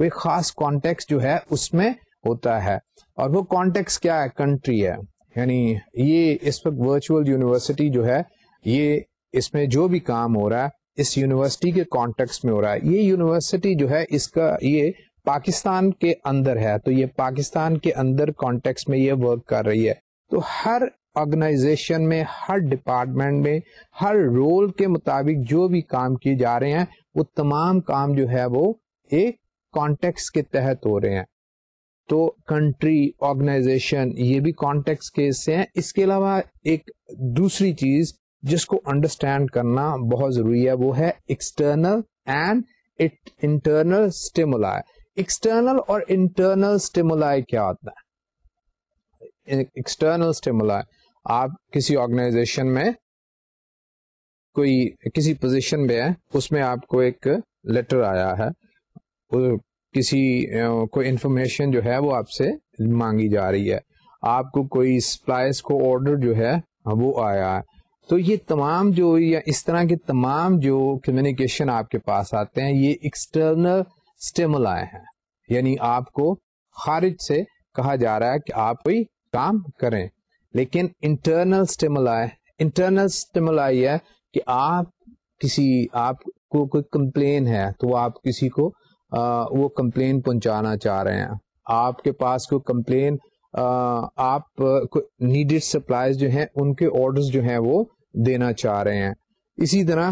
وہ خاص کانٹیکس جو ہے اس میں ہوتا ہے اور وہ کانٹیکس کیا ہے کنٹری ہے یعنی یہ اس وقت ورچوئل یونیورسٹی جو ہے یہ اس میں جو بھی کام ہو رہا ہے اس یونیورسٹی کے کانٹیکس میں ہو رہا ہے یہ یونیورسٹی جو ہے اس کا یہ پاکستان کے اندر ہے تو یہ پاکستان کے اندر کانٹیکس میں یہ ورک کر رہی ہے تو ہر آرگنائزیشن میں ہر ڈپارٹمنٹ میں ہر رول کے مطابق جو بھی کام کیے جا رہے ہیں وہ تمام کام جو ہے وہ ایک کانٹیکس کے تحت ہو رہے ہیں تو کنٹری آرگنائزیشن یہ بھی کانٹیکس کے حصے ہیں اس کے علاوہ ایک دوسری چیز جس کو انڈرسٹینڈ کرنا بہت ضروری ہے وہ ہے external and internal stimuli external اور انٹرنل اسٹیمولا کیا ہوتا ہے ایکسٹرنل اسٹیمولا آپ کسی آرگنائزیشن میں کوئی کسی پوزیشن میں اس میں آپ کو ایک لیٹر آیا ہے کسی کو انفارمیشن جو ہے وہ آپ سے مانگی جا رہی ہے آپ کو کوئی سپلائز کو آرڈر جو ہے وہ آیا ہے تو یہ تمام جو یا اس طرح کے تمام جو کمیونیکیشن آپ کے پاس آتے ہیں یہ ایکسٹرنل اسٹیمولا یعنی آپ کو خارج سے کہا جا رہا ہے کہ آپ کوئی کام کریں لیکن انٹرنل انٹرنل ہے کہ آپ کسی آپ کو کوئی کمپلین ہے تو آپ کسی کو وہ کمپلین پہنچانا چاہ رہے ہیں آپ کے پاس کوئی کمپلین آپ کو نیڈیڈ سپلائز جو ہیں ان کے آرڈرز جو ہیں وہ دینا چاہ رہے ہیں اسی طرح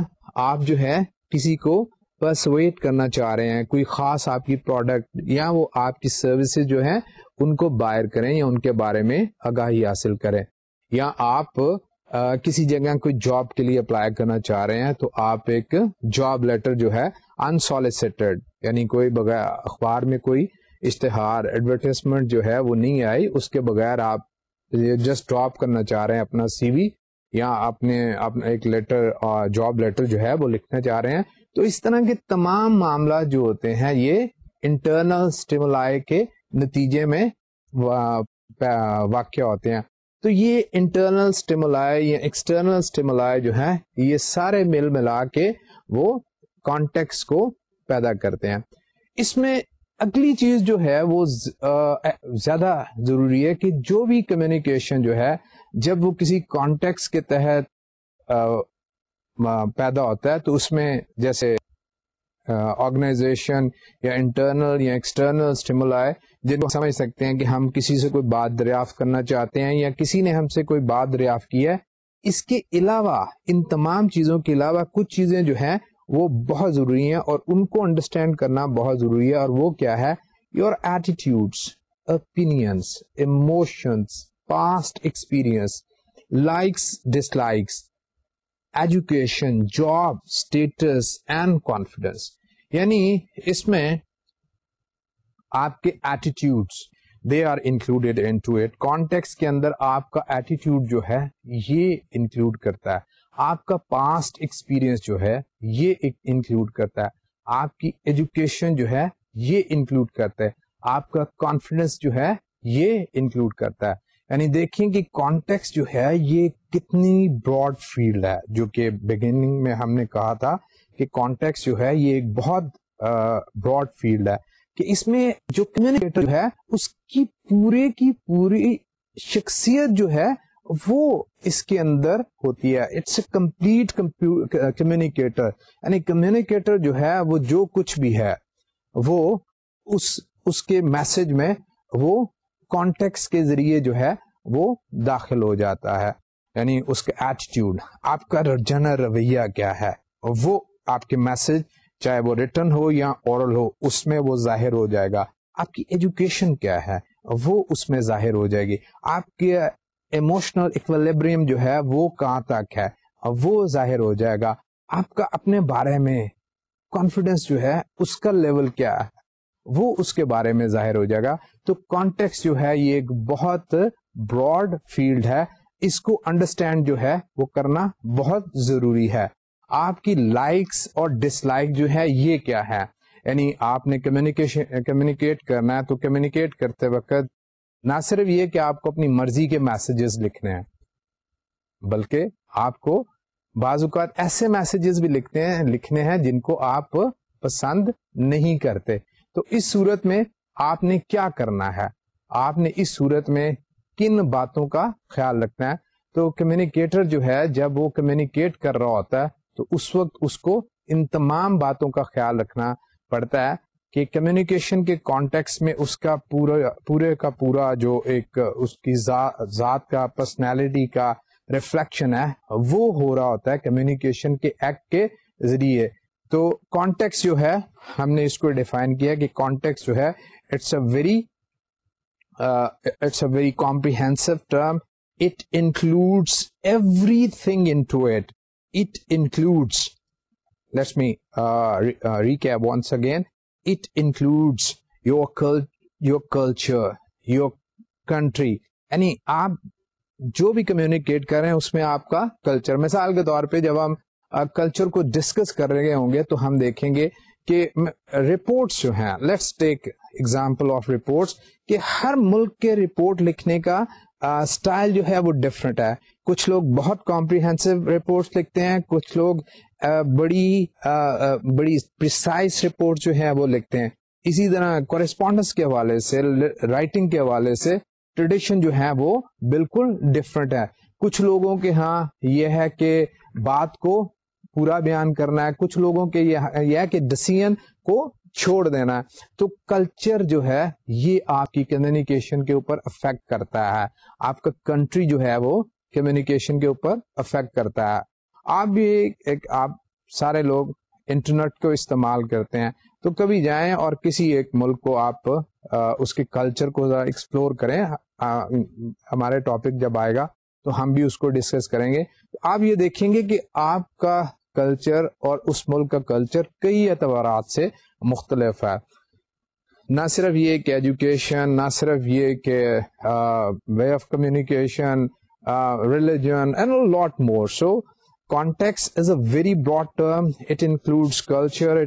آپ جو ہے کسی کو بس ویٹ کرنا چاہ رہے ہیں کوئی خاص آپ کی پروڈکٹ یا وہ آپ کی سروسز جو ہیں ان کو بائر کریں یا ان کے بارے میں آگاہی حاصل کریں یا آپ کسی جگہ کوئی جاب کے لیے اپلائی کرنا چاہ رہے ہیں تو آپ ایک جاب لیٹر جو ہے انسالیسیٹڈ یعنی کوئی بغیر اخبار میں کوئی اشتہار ایڈورٹیزمنٹ جو ہے وہ نہیں آئی اس کے بغیر آپ جسٹ ڈراپ کرنا چاہ رہے ہیں اپنا سی وی یا اپنے اپنا ایک لیٹر جاب لیٹر جو ہے وہ لکھنا چاہ رہے ہیں تو اس طرح کے تمام معاملات جو ہوتے ہیں یہ انٹرنل کے نتیجے میں واقع ہوتے ہیں تو یہ انٹرنل اسٹیمولائے یا ایکسٹرنل اسٹیمولائے جو ہیں یہ سارے مل ملا کے وہ کانٹیکٹس کو پیدا کرتے ہیں اس میں اگلی چیز جو ہے وہ زیادہ ضروری ہے کہ جو بھی کمیونیکیشن جو ہے جب وہ کسی کانٹیکٹس کے تحت پیدا ہوتا ہے تو اس میں جیسے آرگنائزیشن یا انٹرنل یا ایکسٹرنل جن کو سمجھ سکتے ہیں کہ ہم کسی سے کوئی بات دریافت کرنا چاہتے ہیں یا کسی نے ہم سے کوئی بات دریافت کی ہے اس کے علاوہ ان تمام چیزوں کے علاوہ کچھ چیزیں جو ہیں وہ بہت ضروری ہیں اور ان کو انڈرسٹینڈ کرنا بہت ضروری ہے اور وہ کیا ہے your attitudes opinions emotions past experience likes dislikes education job status and confidence یعنی اس میں آپ کے attitude they are included into at context کے اندر آپ کا ایٹیٹیوڈ جو ہے یہ انکلوڈ کرتا ہے آپ کا پاسٹ ایکسپیرئنس جو ہے یہ انکلوڈ کرتا ہے آپ کی ایجوکیشن جو ہے یہ انکلوڈ کرتا ہے آپ کا کانفیڈینس جو ہے یہ انکلوڈ کرتا ہے یعنی دیکھیں کہ کانٹیکس جو ہے یہ کتنی براڈ فیلڈ ہے جو کہ بگننگ میں ہم نے کہا تھا کہ کانٹیکس جو ہے یہ ایک بہت براڈ فیلڈ ہے کہ اس میں جو کمیونکیٹر ہے اس کی پورے کی پوری شخصیت جو ہے وہ اس کے اندر ہوتی ہے it's a complete communicator communicator یعنی جو ہے وہ جو کچھ بھی ہے وہ اس اس کے میسج میں وہ کانٹیکس کے ذریعے جو ہے وہ داخل ہو جاتا ہے یعنی اس کا ایٹیٹیوڈ آپ کا جنا رویہ کیا ہے وہ آپ کے میسج چاہے وہ ریٹرن ہو یا اورل ہو اس میں وہ ظاہر ہو جائے گا آپ کی ایجوکیشن کیا ہے وہ اس میں ظاہر ہو جائے گی آپ کے ایموشنل جو ہے وہ کہاں تک ہے وہ ظاہر ہو جائے گا آپ کا اپنے بارے میں کانفیڈینس جو ہے اس کا لیول کیا ہے وہ اس کے بارے میں ظاہر ہو جائے گا تو کانٹیکس جو ہے یہ ایک بہت براڈ فیلڈ ہے اس کو انڈرسٹینڈ جو ہے وہ کرنا بہت ضروری ہے آپ کی لائکس اور ڈس لائک جو ہے یہ کیا ہے یعنی آپ نے کمیونیکیشن کمیونیکیٹ کرنا ہے تو کمیونیکیٹ کرتے وقت نہ صرف یہ کہ آپ کو اپنی مرضی کے میسجز لکھنے ہیں بلکہ آپ کو بعض اوقات ایسے میسجز بھی لکھتے ہیں لکھنے ہیں جن کو آپ پسند نہیں کرتے تو اس صورت میں آپ نے کیا کرنا ہے آپ نے اس صورت میں کن باتوں کا خیال رکھنا ہے تو کمیونیکیٹر جو ہے جب وہ کمیونیکیٹ کر رہا ہوتا ہے تو اس وقت اس کو ان تمام باتوں کا خیال رکھنا پڑتا ہے کہ کمیونیکیشن کے کانٹیکس میں اس کا پورا پورے کا پورا جو ایک اس کی ذات کا پرسنالٹی کا ریفلیکشن ہے وہ ہو رہا ہوتا ہے کمیونیکیشن کے ایکٹ کے ذریعے تو کانٹیکس جو ہے ہم نے اس کو ڈیفائن کیا کہ کانٹیکس جو ہے it's a very it's a very comprehensive term it includes everything into at reckons again it includes your کل یور کلچر یور کنٹری یعنی آپ جو بھی کمیونیکیٹ کر رہے ہیں اس میں آپ کا کلچر مثال کے طور پہ جب ہم کلچر uh, کو ڈسکس کر رہے ہوں گے تو ہم دیکھیں گے کہ رپورٹس جو ہیں let's take example of reports کہ ہر ملک کے رپورٹ لکھنے کا اسٹائل uh, جو ہے وہ ڈفرینٹ ہے کچھ لوگ بہت کمپریہنسو رپورٹس لکھتے ہیں کچھ لوگ بڑی بڑی پرسائز رپورٹ جو ہیں وہ لکھتے ہیں اسی طرح کورسپونڈنس کے حوالے سے رائٹنگ کے حوالے سے ٹریڈیشن جو ہے وہ بالکل ڈفرینٹ ہے کچھ لوگوں کے ہاں یہ ہے کہ بات کو پورا بیان کرنا ہے کچھ لوگوں کے یہ ہے کہ ڈسیزن کو چھوڑ دینا ہے تو کلچر جو ہے یہ آپ کی کمیونیکیشن کے اوپر افیکٹ کرتا ہے آپ کا کنٹری جو ہے وہ کمیونیکیشن کے اوپر افیکٹ کرتا ہے آپ بھی ایک آپ سارے لوگ انٹرنیٹ کو استعمال کرتے ہیں تو کبھی جائیں اور کسی ایک ملک کو آپ اس کے کلچر کو ایکسپلور کریں ہمارے ٹاپک جب آئے گا تو ہم بھی اس کو ڈسکس کریں گے آپ یہ دیکھیں گے کہ آپ کا کلچر اور اس ملک کا کلچر کئی اعتبارات سے مختلف ہے نہ صرف یہ کہ ایجوکیشن نہ صرف یہ کہ way of communication uh, country culture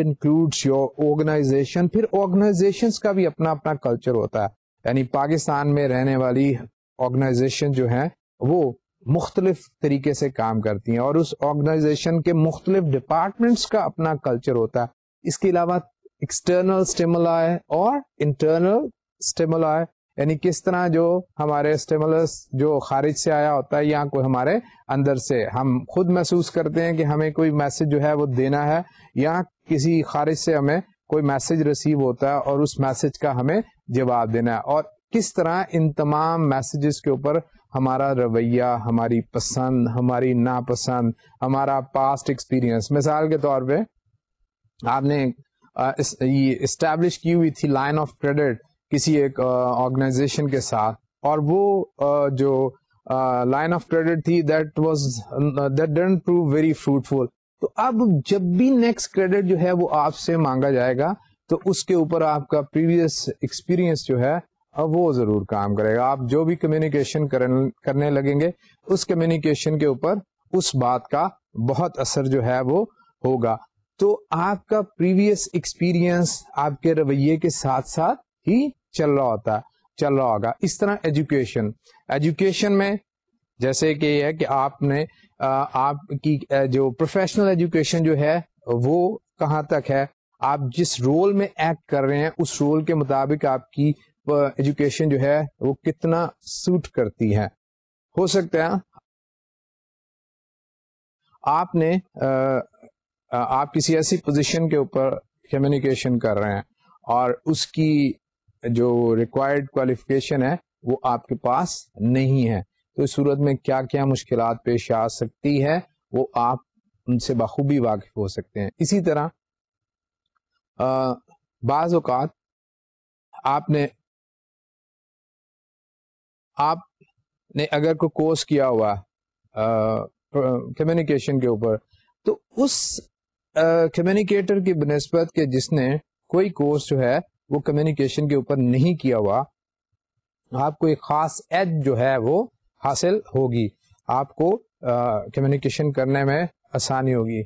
includes your organization پھر آرگنائزیشنس کا بھی اپنا اپنا کلچر ہوتا ہے یعنی پاکستان میں رہنے والی آرگنائزیشن جو ہیں وہ مختلف طریقے سے کام کرتی ہیں اور اس آرگنائزیشن کے مختلف ڈپارٹمنٹس کا اپنا کلچر ہوتا ہے اس کے علاوہ ایکسٹرنل اور انٹرنل یعنی کس طرح جو ہمارے اسٹیمولس جو خارج سے آیا ہوتا ہے یا کوئی ہمارے اندر سے ہم خود محسوس کرتے ہیں کہ ہمیں کوئی میسج جو ہے وہ دینا ہے یا کسی خارج سے ہمیں کوئی میسج ریسیو ہوتا ہے اور اس میسج کا ہمیں جواب دینا ہے اور کس طرح ان تمام میسجز کے اوپر ہمارا رویہ ہماری پسند ہماری ناپسند ہمارا پاسٹ ایکسپیرئنس مثال کے طور پہ آپ نے اسٹیبلش کی ہوئی تھی لائن آف کریڈٹ کسی ایک آرگنائزیشن کے ساتھ اور وہ جو لائن آف کریڈٹ تھی that that was didn't very fruitful تو اب جب بھی نیکسٹ کریڈٹ جو ہے وہ آپ سے مانگا جائے گا تو اس کے اوپر آپ کا پریویس ایکسپیرئنس جو ہے وہ ضرور کام کرے گا آپ جو بھی کمیونیکیشن کرنے لگیں گے اس کمیونیکیشن کے اوپر اس بات کا بہت اثر جو ہے وہ ہوگا تو آپ کا پریویس ایکسپیرئنس آپ کے رویے کے ساتھ ساتھ ہی چل رہا ہوتا چل رہا ہوگا اس طرح ایجوکیشن ایجوکیشن میں جیسے کہ یہ ہے کہ آپ نے آپ کی جو پروفیشنل ایجوکیشن جو ہے وہ کہاں تک ہے آپ جس رول میں ایکٹ کر رہے ہیں اس رول کے مطابق آپ کی ایجوکیشن جو ہے وہ کتنا سوٹ کرتی ہے ہو سکتا ہے آپ نے آپ کسی ایسی پوزیشن کے اوپر کمیونیکیشن کر رہے ہیں اور اس کی جو ریکوائرڈ کوالیفیکیشن ہے وہ آپ کے پاس نہیں ہے تو اس صورت میں کیا کیا مشکلات پیش آ سکتی ہے وہ آپ ان سے بخوبی واقف ہو سکتے ہیں اسی طرح بعض اوقات آپ نے آپ نے اگر کوئی کورس کیا ہوا کمیونیکیشن کے اوپر تو اس کمیونیکیٹر کی بنسبت کہ جس نے کوئی کورس جو ہے وہ کمیونیکیشن کے اوپر نہیں کیا ہوا آپ کو ایک خاص ایج جو ہے وہ حاصل ہوگی آپ کو کمیونیکیشن کرنے میں آسانی ہوگی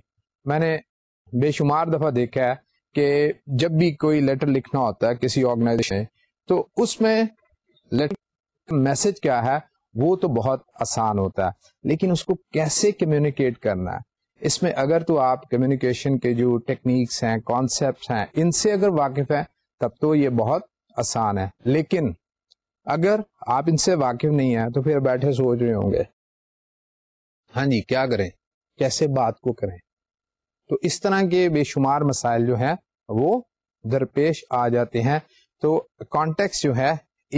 میں نے بے شمار دفعہ دیکھا ہے کہ جب بھی کوئی لیٹر لکھنا ہوتا ہے کسی آرگنائزیشن تو اس میں لیٹر میسج کیا ہے وہ تو بہت آسان ہوتا ہے لیکن اس کو کیسے کمیونیکیٹ کرنا ہے اس میں اگر تو آپ کمیونیکیشن کے جو ٹیکنیکس ہیں کانسیپٹس ہیں ان سے اگر واقف ہیں تب تو یہ بہت آسان ہے لیکن اگر آپ ان سے واقف نہیں ہیں تو پھر بیٹھے سوچ رہے ہوں گے ہاں جی کیا کریں کیسے بات کو کریں تو اس طرح کے بے شمار مسائل جو ہیں وہ درپیش آ جاتے ہیں تو کانٹیکس جو ہے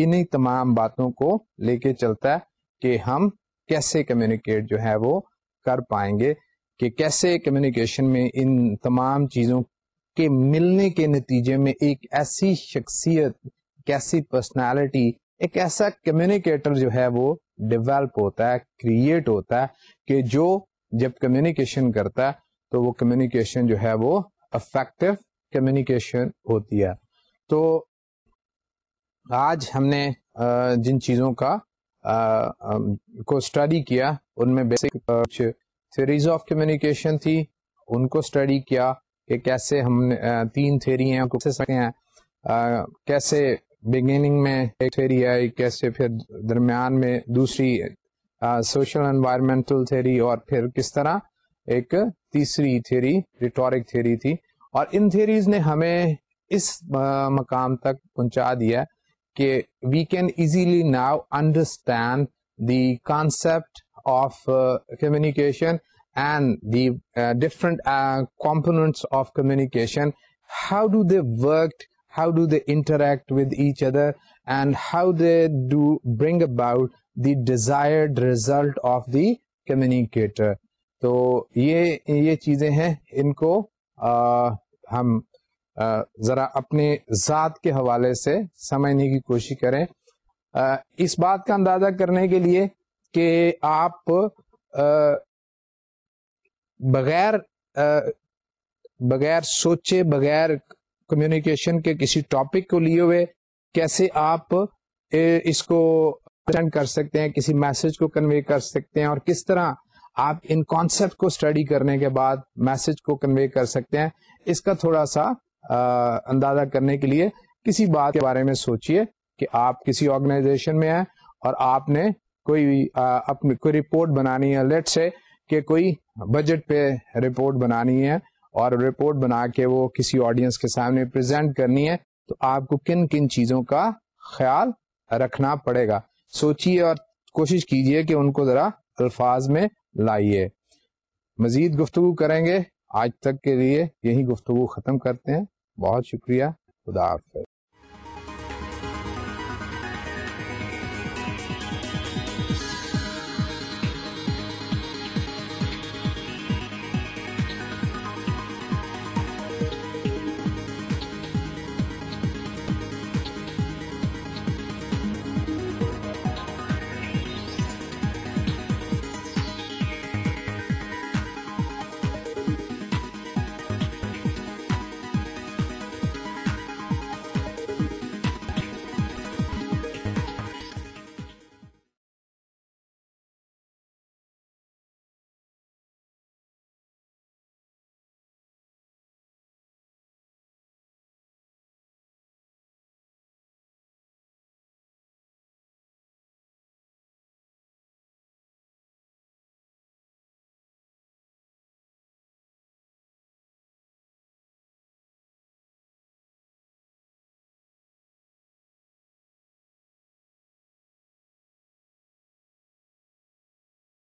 انہی تمام باتوں کو لے کے چلتا ہے کہ ہم کیسے کمیونیکیٹ جو ہے وہ کر پائیں گے کہ کیسے کمیونیکیشن میں ان تمام چیزوں کے ملنے کے نتیجے میں ایک ایسی شخصیت ایسی پرسنالٹی ایک ایسا کمیونیکیٹر جو ہے وہ ڈیولپ ہوتا ہے کریٹ ہوتا ہے کہ جو جب کمیونیکیشن کرتا ہے تو وہ کمیونیکیشن جو ہے وہ افیکٹو کمیونیکیشن ہوتی ہے تو آج ہم نے جن چیزوں کا کو اسٹڈی کیا ان میں بیسک کچھ تھیوریز آف کمیونیکیشن تھی ان کو اسٹڈی کیا کہ کیسے ہم نے تین ہیں کیسے بگیننگ میں ایک تھیری تھیری آئی کیسے پھر درمیان میں دوسری سوشل انوائرمنٹل اور پھر کس طرح ایک تیسری تھیری ریٹورک تھیری تھی اور ان تھیریز نے ہمیں اس مقام تک پہنچا دیا کہ we can easily now understand the concept of communication different component of communication how do they work how do they interact with each other and how they do bring about the desired result of the communicator تو یہ یہ چیزیں ہیں ان کو ہم ذرا اپنے ذات کے حوالے سے سمجھنے کی کوشش کریں اس بات کا اندازہ کرنے کے لیے کہ آپ بغیر بغیر سوچے بغیر کمیونیکیشن کے کسی ٹاپک کو لیے ہوئے کیسے آپ اس کو کر سکتے ہیں کسی میسج کو کنوے کر سکتے ہیں اور کس طرح آپ ان کانسیپٹ کو اسٹڈی کرنے کے بعد میسج کو کنوے کر سکتے ہیں اس کا تھوڑا سا اندازہ کرنے کے لیے کسی بات کے بارے میں سوچئے کہ آپ کسی آرگنائزیشن میں ہیں اور آپ نے کوئی اپنی کوئی رپورٹ بنانی ہے لیٹ سے کہ کوئی بجٹ پہ رپورٹ بنانی ہے اور رپورٹ بنا کے وہ کسی آڈینس کے سامنے پرزینٹ کرنی ہے تو آپ کو کن کن چیزوں کا خیال رکھنا پڑے گا سوچیے اور کوشش کیجیے کہ ان کو ذرا الفاظ میں لائیے مزید گفتگو کریں گے آج تک کے لیے یہی گفتگو ختم کرتے ہیں بہت شکریہ خدا حافظ